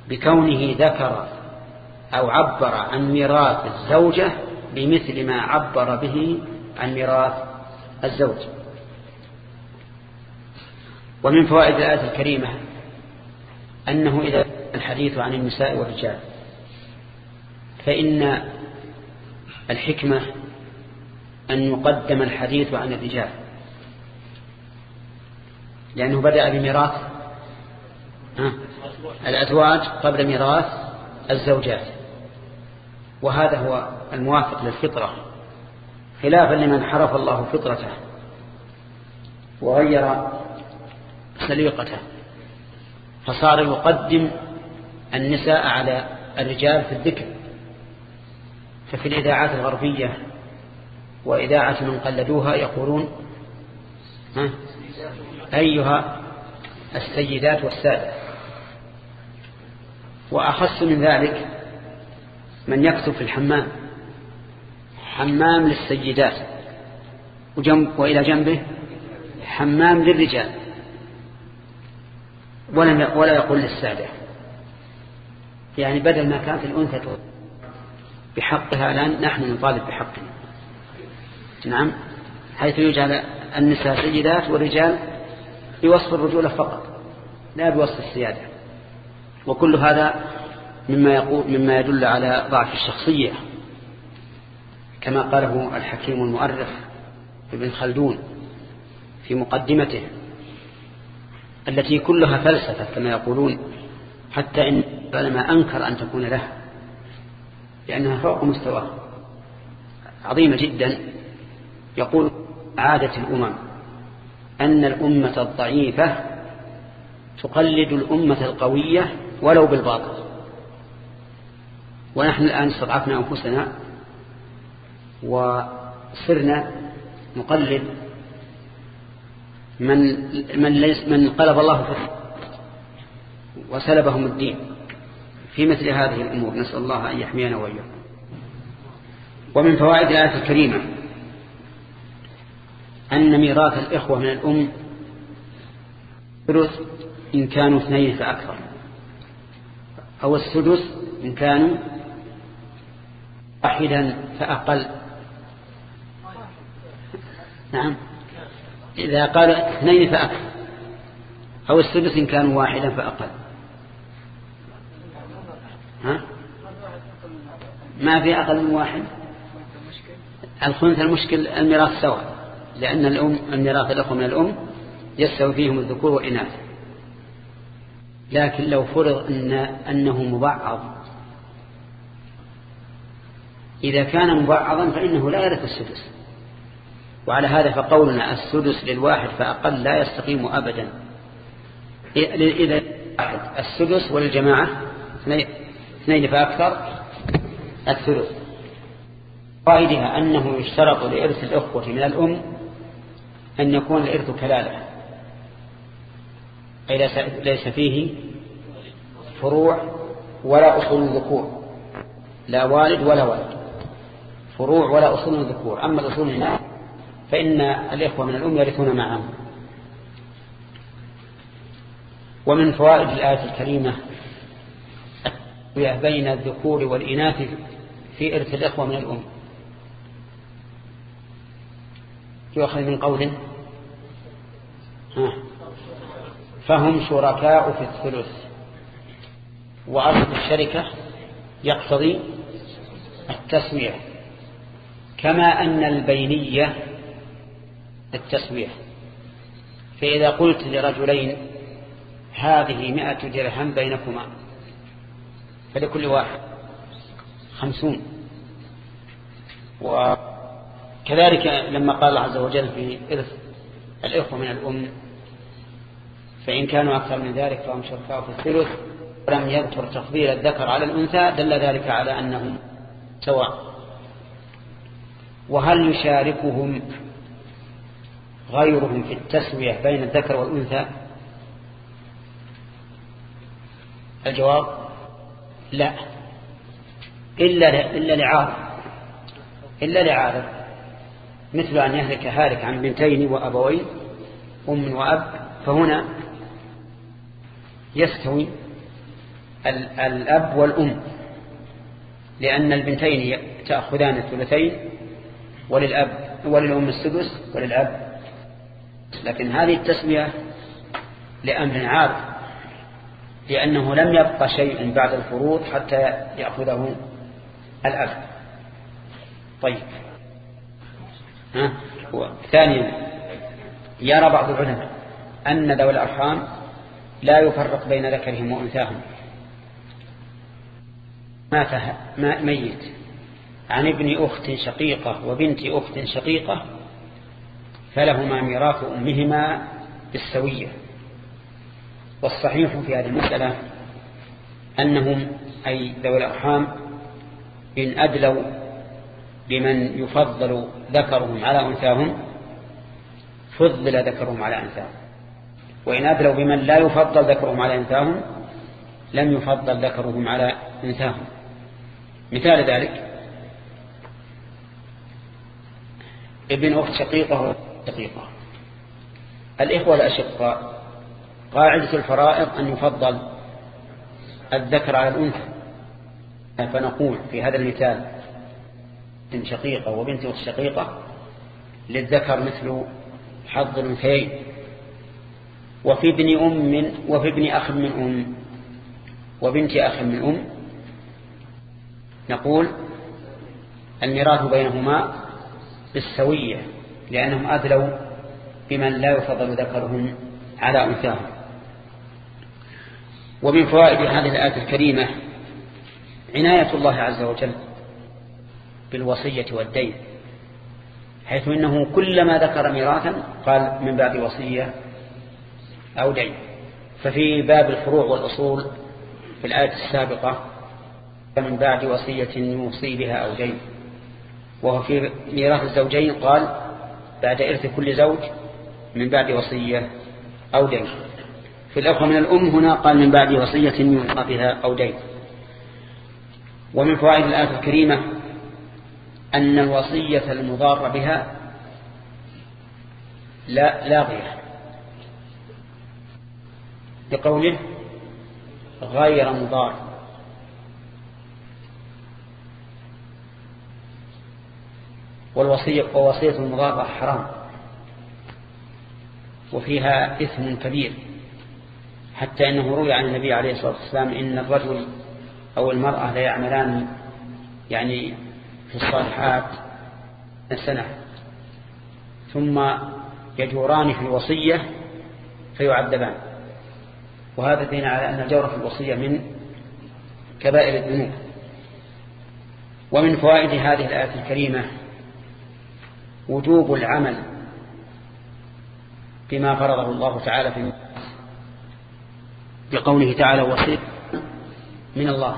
بكونه ذكر أو عبر عن ميراث الزوجة بمثل ما عبر به عن ميراث الزوج. ومن فوائد الآية الكريمة أنه إذا الحديث عن النساء والرجال فإن الحكمة أن يقدم الحديث عن الرجال لأنه بدأ بميراث الأزواج قبل ميراث الزوجات. وهذا هو الموافق للفطرة خلافا لمن حرف الله فطرته وغير سليقته. فصار يقدم النساء على الرجال في الذكر. ففي الإذاعات الغربية وإذاعة من قلدوها يقولون ها؟ أيها السيدات والسادة. وأخص من ذلك من يكتب في الحمام حمام للسيدات وجنب وإلى جنبه حمام للرجال ولا ولا يقول للسادة. يعني بدل ما كانت الأنثى بحقها الآن نحن نطالب بحقنا نعم؟ حيث يجعل النساء سيدات والرجال بوصف الرجولة فقط لا بوصف السيادة. وكل هذا مما, يقول مما يدل على ضعف الشخصية كما قاله الحكيم المؤرخ ابن خلدون في مقدمته التي كلها فلسفة كما يقولون حتى إن العلماء أنكر أن تكون له لأنها فوق مستواه عظيمة جدا. يقول عادة الأمم أن الأمة الضعيفة تقلد الأمة القوية ولو بالباطل. ونحن الآن استضعفنا أنفسنا وصرنا نقلد من من ليس من قلب الله فتح وسلبهم الدين. في مثل هذه الأمور. نسأل الله أن يحمينا وإياكم. ومن فوائد الآية الكريمة أن ميراث الإخوة من الأم ثلث إن كانوا اثنين فأكثر. أو السدس إن كانوا واحدا فأقل. نعم. إذا قال اثنين فأكثر. أو السدس إن كانوا واحدا فأقل. ها؟ ما في أقل من واحد؟ الخنث المشكل الميراث سواء لأن الأم الميراث الأخوة من الأم يستوي فيهم الذكور والإناث. لكن لو فرض أن أنه مبعض إذا كان مبعضا فإنه لا يرث السدس. وعلى هذا فقولنا السدس للواحد فأقل لا يستقيم أبدا. إذا السدس وللجماعة اثنين فأكثر؟ الثلث فائدها أنه يشترط لإرث الأخوة من الأم أن يكون الإرث كلالة. أي ليس فيه فروع ولا أصول الذكور لا والد ولا ولد. فروع ولا أصول الذكور أما الأصول هنا فإن الإخوة من الأم يرثون معهم. ومن فوائد الآية الكريمة بين الذكور والإناث في إرث الإخوة من الأم. يؤخذ من قوله فهم شركاء في الثلث. وأصل الشركة يقتضي التسوية كما أن البينية التسوية فإذا قلت لرجلين هذه مئة درهم بينكما. فلكل واحد خمسون. وكذلك لما قال الله عز وجل في إرث الإخوة من الأم فإن كانوا أكثر من ذلك فهم شركاء في الثلث ولم يذكر تفضيل الذكر على الأنثى دل ذلك على أنهم سواء. وهل يشاركهم غيرهم في التسوية بين الذكر والأنثى؟ الجواب لا. إلا إلا لعارض. إلا لعارض. مثل أن يهلك هالك عن بنتين وأبوين أم وأب. فهنا يستوي الأب والأم لأن البنتين تأخذان الثلثين وللأب وللأم السدس وللأب. لكن هذه التسمية لأمر عارض. لأنه لم يبقى شيء بعد الفروض حتى يأخذه الأب طيب. ها؟ ثانيا يرى بعض العلماء أن ذوي الأرحام لا يفرق بين ذكرهم وأنثاهم. مات ميت. عن ابن أخت شقيقة وبنت أخت شقيقة فلهما ميراث أمهما بالسوية. والصحيح في هذه المسألة أنهم أي ذوي الأرحام إن أدلوا بمن يفضل ذكرهم على أنثاهم فضل ذكرهم على أنثاهم. وإن أدلوا بمن لا يفضل ذكرهم على أنثاهم لم يفضل ذكرهم على أنثاهم. مثال ذلك ابن أخت شقيقة دقيقة الإخوة الأشقاء قاعدة الفرائض أن يفضل الذكر على الأنثى. فنقول في هذا المثال بنت شقيقة وبنت أخت شقيقة للذكر مثل حظ الأنثيين. وفي ابن أم وفي ابن أخ من أم. وبنت أخ من أم. نقول الميراث بينهما بالسوية لأنهم أدلوا بمن لا يفضل ذكرهم على أنثاهم. ومن فوائد هذه الآية الكريمة عناية الله عز وجل بالوصية والدين حيث إنه كلما ذكر ميراثا قال من باب وصية أو دين. ففي باب الفروع والأصول في الآية السابقة من بعد وصية يوصي بها أو دين. وهو في ميراث الزوجين قال بعد إرث كل زوج من بعد وصية أو دين. في الأخوة من الأم هنا قال من بعد وصية يوصى بها أو دين ومن فوائد الآية الكريمة أن الوصية المضار بها لا لاغية بقوله غير مضار. والوصية ووصية المضارة حرام. وفيها إثم كبير. حتى أنه روي عن النبي عليه الصلاة والسلام إن الرجل أو المرأة لا يعملان يعني في الصالحات السنة. ثم يجوران في الوصية فيعذبان. وهذا دين على أن الجور في الوصية من كبائر الذنوب. ومن فوائد هذه الآية الكريمة وجوب العمل بما فرضه الله تعالى في بقوله تعالى وصية من الله.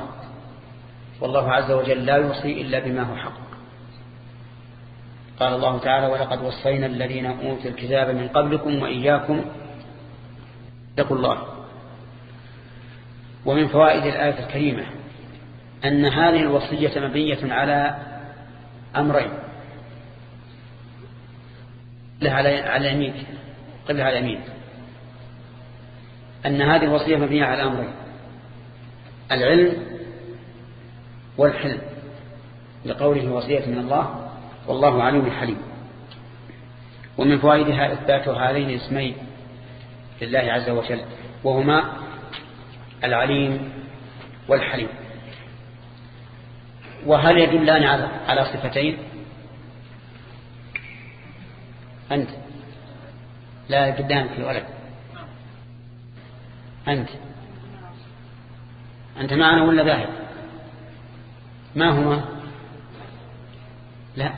والله عز وجل لا يوصي إلا بما هو حق. قال الله تعالى ولقد وصينا الذين أوتوا الكتاب من قبلكم وإياكم اتقوا الله. ومن فوائد الآية الكريمة أن هذه الوصية مبنية على أمرين. لها على يمين قبلها على يمين. أن هذه الوصية مبنية على أمرين. العلم والحلم لقوله وصية من الله والله عليم حليم. ومن فوائدها إثبات هذين الاسمين لله عز وجل وهما العليم والحليم. وهل يدلان على صفتين؟ أنت. لا قدامك الولد. أنت. أنت معنا ولا ذاهب؟ ما هما؟ لا.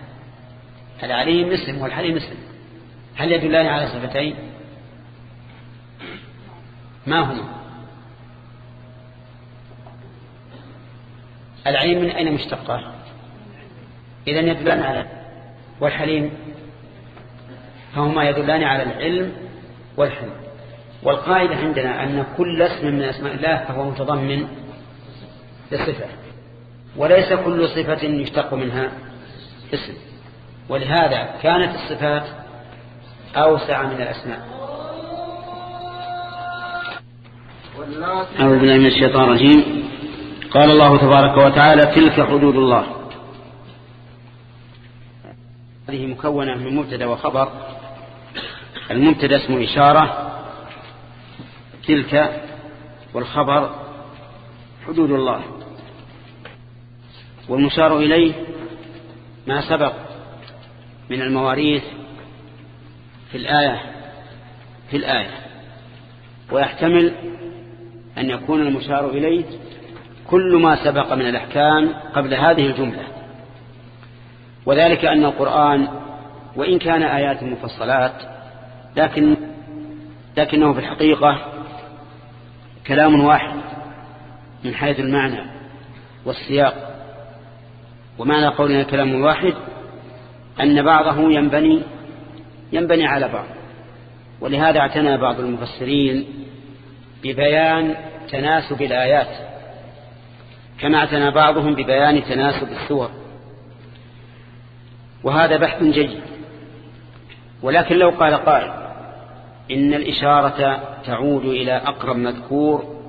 العليم مسلم والحليم مسلم. هل يدلان على صفتين؟ ما هما؟ العليم من أين مشتقة؟ إذن يدلان على والحليم فهما يدلان على العلم والحلم. والقاعدة عندنا أن كل اسم من أسماء الله فهو متضمن للصفة وليس كل صفة يشتق منها اسم ولهذا كانت الصفات أوسع من الأسماء. أعوذ بالله من الشيطان الرجيم. قال الله تبارك وتعالى تلك حدود الله. هذه مكونة من مبتدا وخبر. المبتدا اسم إشارة. تلك والخبر حدود الله. والمشار إليه ما سبق من المواريث في الآية في الآية. ويحتمل أن يكون المشار إليه كل ما سبق من الأحكام قبل هذه الجملة. وذلك أن القرآن وإن كان آيات مفصلات لكن لكنه في الحقيقة كلام واحد من حيث المعنى والسياق. ومعنى قولنا كلام واحد أن بعضه ينبني ينبني على بعض. ولهذا اعتنى بعض المفسرين ببيان تناسب الآيات كما اعتنى بعضهم ببيان تناسب السور. وهذا بحث جيد. ولكن لو قال قائل إن الإشارة تعود إلى أقرب مذكور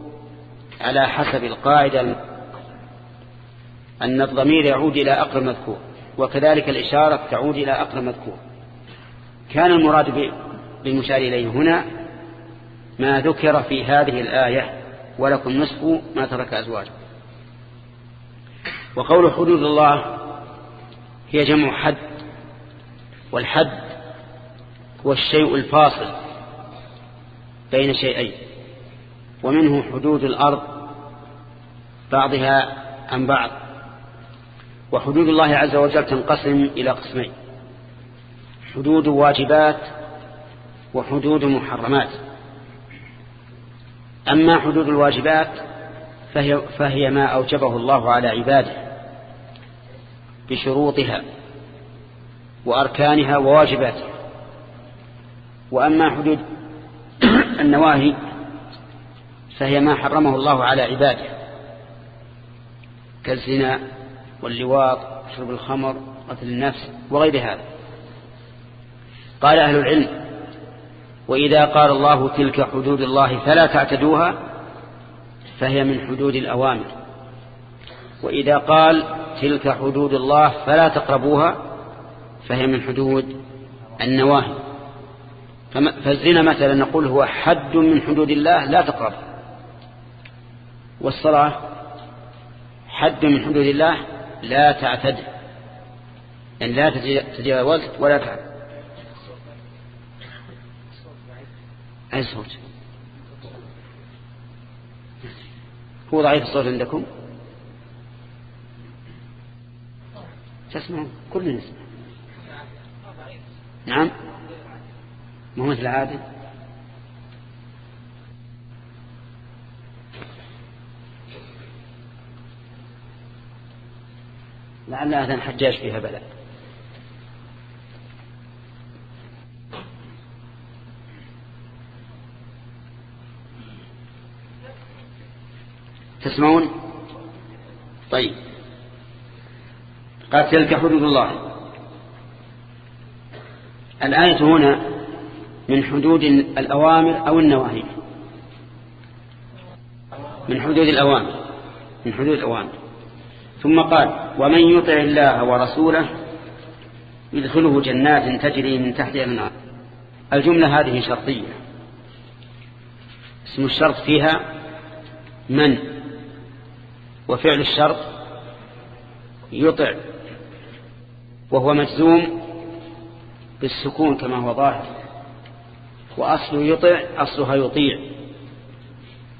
على حسب القاعدة أن الضمير يعود إلى أقرب مذكور وكذلك الإشارة تعود إلى أقرب مذكور. كان المراد بالمشار إليه هنا ما ذكر في هذه الآية ولكم نصف ما ترك أزواجه. وقول حدود الله هي جمع حد والحد هو الشيء الفاصل. بين شيئين ومنه حدود الأرض بعضها عن بعض وحدود الله عز وجل تنقسم إلى قسمين حدود واجبات وحدود محرمات. أما حدود الواجبات فهي, فهي ما أوجبه الله على عباده بشروطها وأركانها وواجباتها. وأما حدود النواهي فهي ما حرمه الله على عباده كالزنا واللواط شرب الخمر قتل النفس وغير هذا. قال أهل العلم وإذا قال الله تلك حدود الله فلا تعتدوها فهي من حدود الأوامر. وإذا قال تلك حدود الله فلا تقربوها فهي من حدود النواهي. فالزنا مثلا نقول هو حد من حدود الله لا تقرب. والصلاة حد من حدود الله لا تعتد. يعني لا تتجاوز ولا تعتد أي صوت هو ضعيف الصوت عندكم؟ تسمعون؟ كل نسمع. نعم؟ مو مثل عادي لعل أذن حجاج فيها بلاء تسمعون؟ طيب. قال تلك حدود الله. الآية هنا من حدود الأوامر أو النواهي. من حدود الأوامر. من حدود الأوامر. ثم قال ومن يطع الله ورسوله يدخله جنات تجري من تحتها النار الجملة هذه شرطية. اسم الشرط فيها من. وفعل الشرط يطع. وهو مجزوم بالسكون كما هو ظاهر. وأصل يطع أصلها يطيع.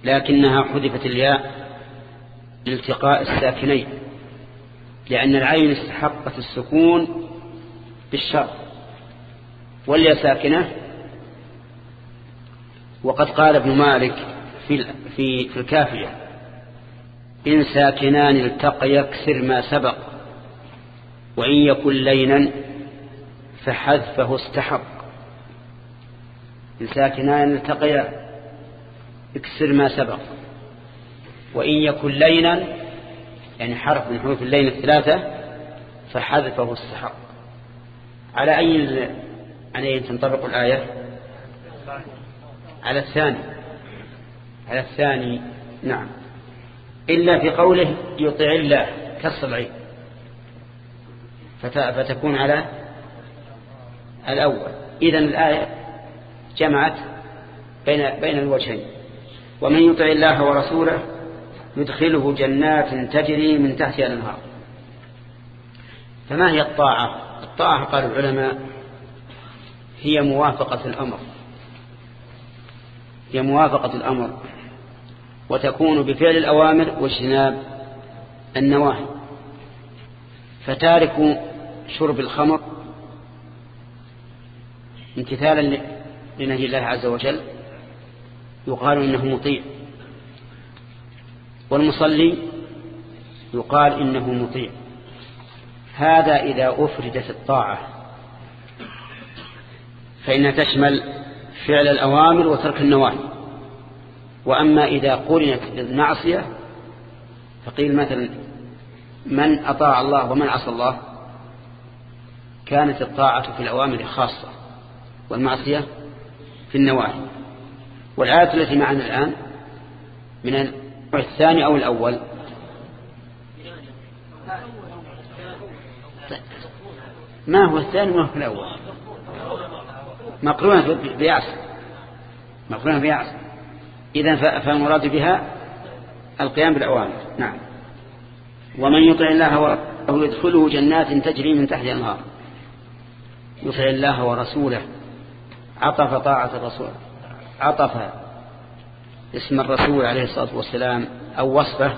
لكنها حذفت الياء لالتقاء الساكنين لأن العين استحقت السكون بالشرط. واليا ساكنة. وقد قال ابن مالك في في في الكافية إن ساكنان التقيا اكسر ما سبق وإن يكن لينا فحذفه استحق. إن ساكنان التقيا اكسر ما سبق. وإن يكن لينا يعني حرف من حروف اللين الثلاثة فحذفه استحق على أي على أي تنطبق الآية؟ على الثاني. على الثاني نعم. إلا في قوله يطيع الله كالصلعين فتكون على الأول. إذن الآية جمعت بين بين الوجهين. ومن يطع الله ورسوله يدخله جنات تجري من تحتها الأنهار. فما هي الطاعة؟ الطاعة قال العلماء هي موافقة الأمر. هي موافقة الأمر. وتكون بفعل الأوامر واجتناب النواهي. فتارك شرب الخمر امتثالا لنهي الله عز وجل يقال إنه مطيع. والمصلي يقال إنه مطيع. هذا إذا أفردت الطاعة فإنها تشمل فعل الأوامر وترك النواهي. وأما إذا قرنت بالمعصية فقيل مثلا من أطاع الله ومن عصى الله كانت الطاعة في الأوامر خاصة والمعصية في النواهي. والآية التي معنا الآن من الثاني أو الأول. ما هو الثاني ما هو الأول؟ مقرونة بيعص مقرونة بيعص إذن فالمراد بها القيام بالأوامر. نعم. ومن يطع الله ورسوله يدخله جنات تجري من تحت الأنهار. يطع الله ورسوله. عطف طاعة الرسول عطف اسم الرسول عليه الصلاة والسلام أو وصفه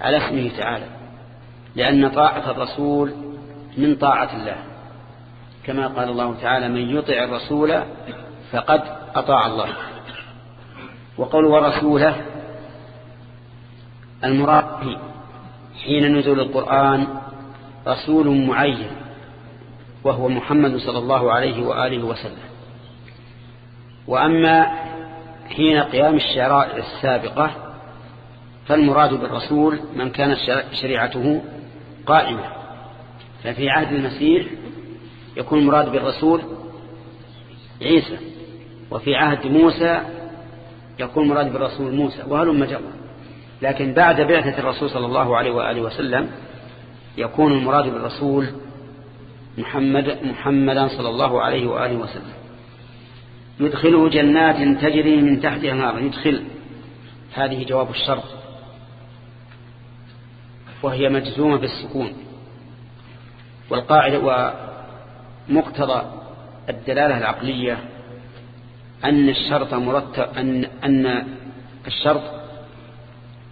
على اسمه تعالى لأن طاعة الرسول من طاعة الله. كما قال الله تعالى من يطع الرسول فقد أطاع الله وقول ورسوله المراد حين نزول القرآن رسول معين وهو محمد صلى الله عليه وآله وسلم. وأما حين قيام الشرائع السابقة فالمراد بالرسول من كانت شريعته قائمة. ففي عهد المسيح يكون المراد بالرسول عيسى وفي عهد موسى يكون المراد بالرسول موسى وهل مجرى لكن بعد بعثة الرسول صلى الله عليه وآله وسلم يكون المراد بالرسول محمد محمدا صلى الله عليه وآله وسلم. يدخله جنات تجري من تحتها نار يدخل. هذه جواب الشرط وهي مجزومة بالسكون. والقاعدة ومقتضى الدلالة العقلية أن الشرط مرتب أن, أن الشرط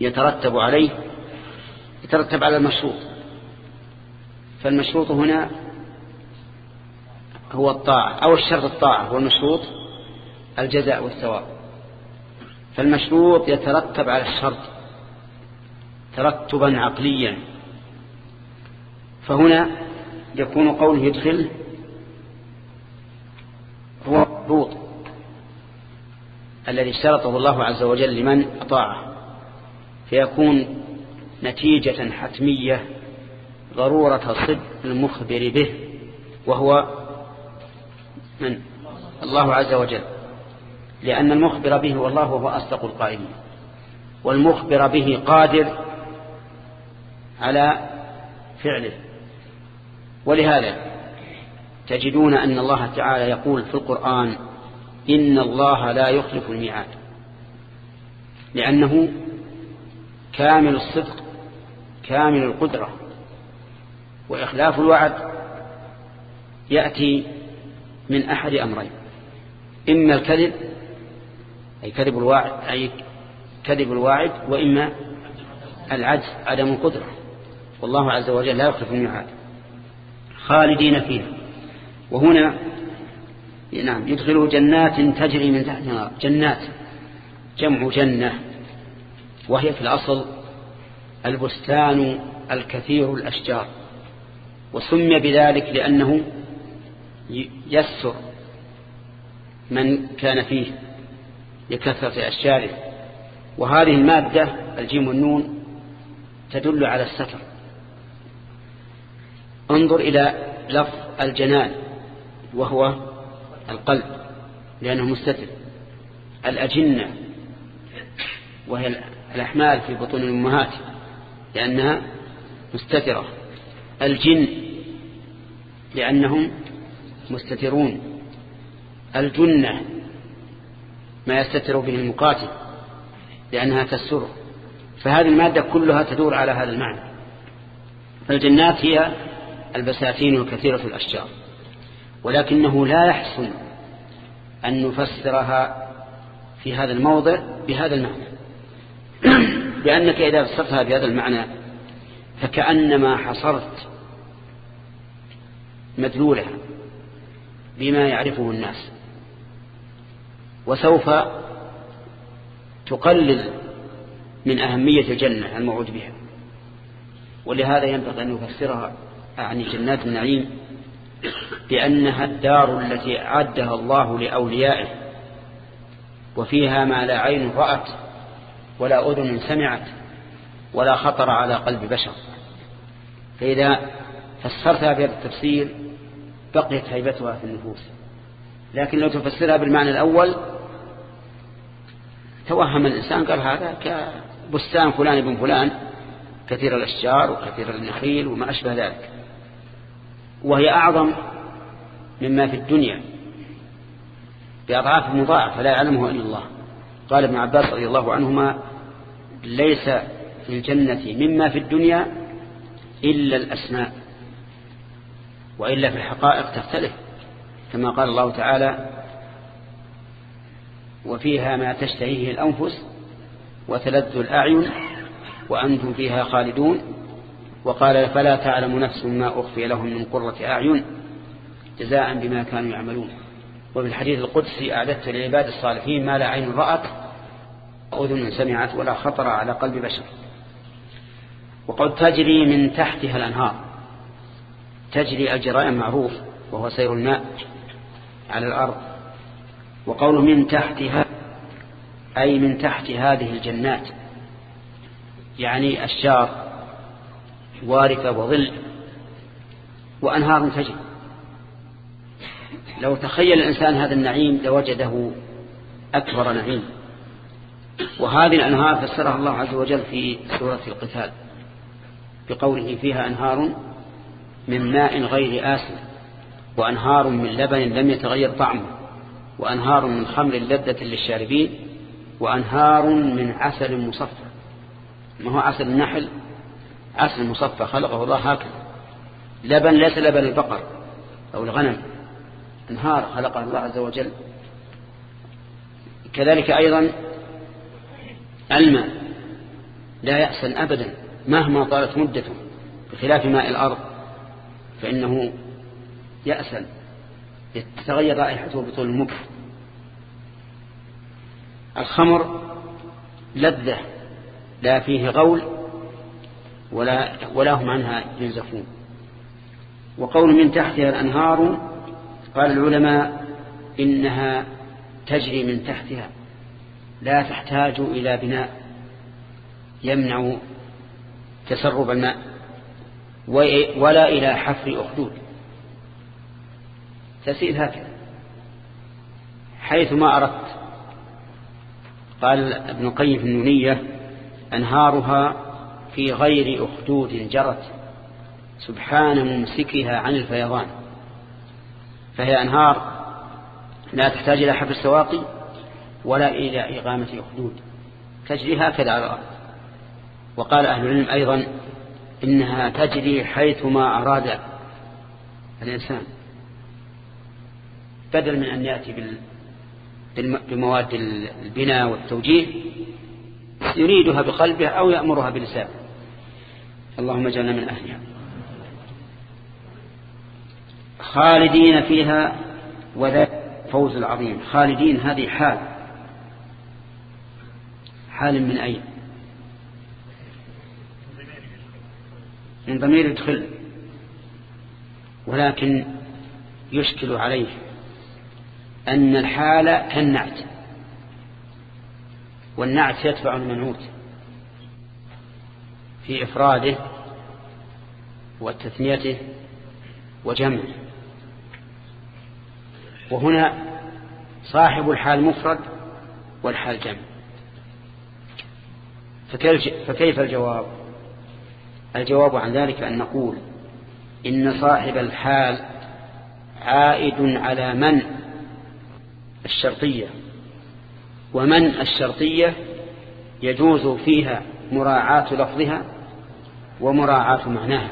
يترتب عليه يترتب على المشروط. فالمشروط هنا هو الطاعة أو الشرط الطاعة والمشروط الجزاء والثواب. فالمشروط يترتب على الشرط ترتبا عقليا. فهنا يكون قوله يدخل هو مشروط الذي اشترطه الله عز وجل لمن أطاعه. فيكون نتيجة حتمية ضرورة صدق المخبر به وهو من؟ الله عز وجل. لأن المخبر به هو وهو أصدق القائلين والمخبر به قادر على فعله. ولهذا تجدون أن الله تعالى يقول في القرآن إن الله لا يخلف الميعاد. لأنه كامل الصدق كامل القدرة. وإخلاف الوعد يأتي من أحد أمرين إما الكذب أي كذب الواعد أي كذب الواعد وإما العجز عدم القدرة. والله عز وجل لا يخلف الميعاد. خالدين فيها. وهنا نعم يدخله جنات تجري من تحتها جنات جمع جنة. وهي في الأصل البستان الكثير الأشجار. وسمي بذلك لأنه يسر من كان فيه. لكثرة أشجاره وهذه المادة الجيم والنون تدل على الستر. انظر إلى لفظ الجنان وهو القلب لأنه مستتر. الأجنة وهي الأحمال في بطون الأمهات لأنها مستترة. الجن لأنهم مستترون. الجنة ما يستتر به المقاتل لأنها تسره فهذه المادة كلها تدور على هذا المعنى. فالجنات هي البساتين الكثيرة الأشجار. ولكنه لا يحسن أن نفسرها في هذا الموضع بهذا المعنى. (clears throat) لأنك إذا فسرتها بهذا المعنى فكأنما حصرت مدلولها بما يعرفه الناس. وسوف تقلل من أهمية الجنة الموعود بها. ولهذا ينبغي أن يفسرها عن جنات النعيم بأنها الدار التي أعدها الله لأوليائه وفيها ما لا عين رأت ولا أذن سمعت ولا خطر على قلب بشر. فإذا فسرتها بهذا التفسير بقيت هيبتها في النفوس. لكن لو تفسرها بالمعنى الأول توهم الإنسان قال هذا كبستان فلان ابن فلان كثير الأشجار وكثير النخيل وما أشبه ذلك. وهي أعظم مما في الدنيا بأضعاف مضاعفة لا يعلمه إلا الله. قال ابن عباس رضي الله عنهما ليس في الجنة مما في الدنيا إلا الأسماء وإلا في الحقائق تختلف كما قال الله تعالى وفيها ما تشتهيه الأنفس وتلذ الأعين وأنتم فيها خالدون. وقال فلا تعلم نفس ما أخفي لهم من قرة أعين جزاء بما كانوا يعملون. وفي الحديث القدسي أعددت لعباد الصالحين ما لا عين رأت أذن سمعت ولا خطر على قلب بشر. وقد تجري من تحتها الأنهار تجري الجراء معروف وهو سير الماء على الأرض. وقول من تحتها أي من تحت هذه الجنات يعني أشجار وارثة وظل وأنهار تجري. لو تخيل الإنسان هذا النعيم لوجده أكبر نعيم. وهذه الأنهار فسرها الله عز وجل في سورة القتال بقوله فيها أنهار من ماء غير آسن وأنهار من لبن لم يتغير طعمه. وأنهار من خمر لذة للشاربين وأنهار من عسل مصفى. ما هو عسل النحل؟ عسل مصفى خلقه الله هكذا. لبن ليس لبن البقر أو الغنم. أنهار خلقها الله عز وجل. كذلك أيضا الماء. لا يأسن أبدا مهما طالت مدته بخلاف ماء الأرض فإنه يأسن يتغير رائحته بطول المكر الخمر لذة لا فيه غول ولا, ولا هم عنها ينزفون. وقول من تحتها الأنهار قال العلماء إنها تجري من تحتها لا تحتاج إلى بناء يمنع تسرب الماء ولا إلى حفر أخدود. تسير هكذا. حيث ما أردت. قال ابن القيم في النونية أنهارها في غير أخدود جرت سبحان ممسكها عن الفيضان. فهي أنهار لا تحتاج إلى حفر السواقي ولا إلى إقامة أخدود. تجري هكذا على الأرض. وقال أهل العلم أيضا إنها تجري حيثما أراد الإنسان. بدل من أن يأتي بمواد البناء والتوجيه يريدها بقلبه أو يأمرها بلسانه. اللهم اجعلنا من أهلها. خالدين فيها وذلك فوز العظيم. خالدين هذه حال. حال من أين؟ من ضمير يدخل ولكن يشكل عليه أن الحال كالنعت. والنعت يتبع المنعوت في إفراده وتثنيته وجمعه. وهنا صاحب الحال مفرد والحال جمع. فكيف الجواب؟ الجواب عن ذلك أن نقول إن صاحب الحال عائد على من الشرطية. ومن الشرطية يجوز فيها مراعاة لفظها ومراعاة معناها.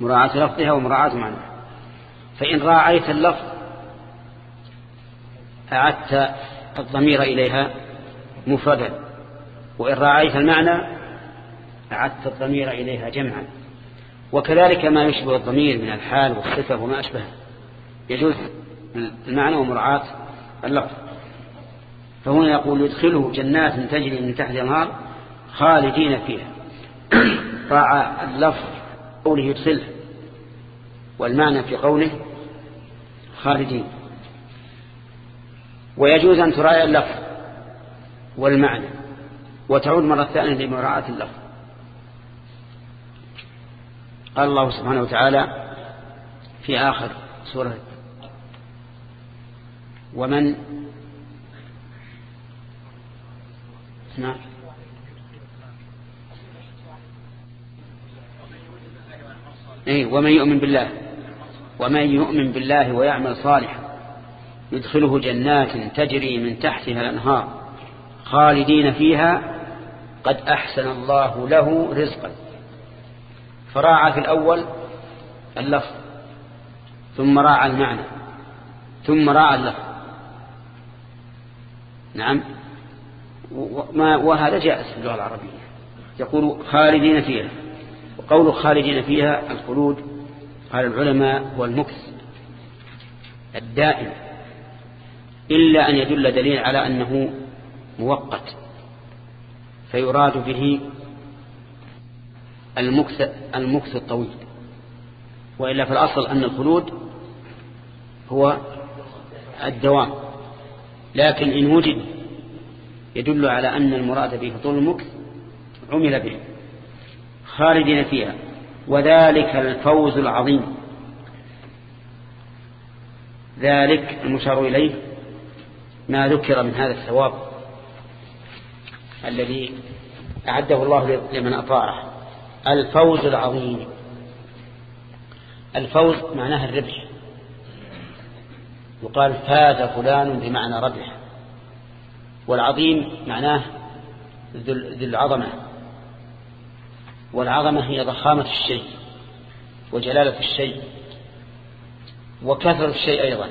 مراعاة لفظها ومراعاة معناها. فإن راعيت اللفظ أعدت الضمير إليها مفردا. وإن راعيت المعنى أعدت الضمير إليها جمعا. وكذلك ما يشبه الضمير من الحال والصفة وما أشبه يجوز المعنى ومراعاة اللفظ. فهنا يقول يدخله جنات تجري من تحت النهار خالدين فيها. (clears throat) راعى اللفظ قوله يدخله والمعنى في قوله خالدين. ويجوز أن تراعي اللفظ والمعنى وتعود مرة ثانية لمراعاة اللفظ. قال الله سبحانه وتعالى في آخر سورة ومن؟ نعم إيه ومن يؤمن بالله. ومن يؤمن بالله ويعمل صالحا يدخله جنات تجري من تحتها الأنهار خالدين فيها. قد أحسن الله له رزقا. فراعى في الأول اللفظ ثم راعى المعنى ثم راعى اللفظ. نعم. وهذا جائز في اللغة العربية. يقول خالدين فيها. وقول خالدين فيها الخلود قال العلماء هو المكس الدائم. إلا أن يدل دليل على أنه مؤقت. فيراد به المكث, المكث الطويل. وإلا في الأصل أن الخلود هو الدوام. لكن إن وجد يدل على أن المراد به طول المكث عمل به خالدين فيها وذلك الفوز العظيم. ذلك المشار إليه ما ذكر من هذا الثواب الذي أعده الله لمن أطاعه الفوز العظيم. الفوز معناه الربح. يقال فاز فلان بمعنى ربح. والعظيم معناه ذو العظمة. والعظمة هي ضخامة الشيء وجلالة الشيء وكثرة الشيء أيضا.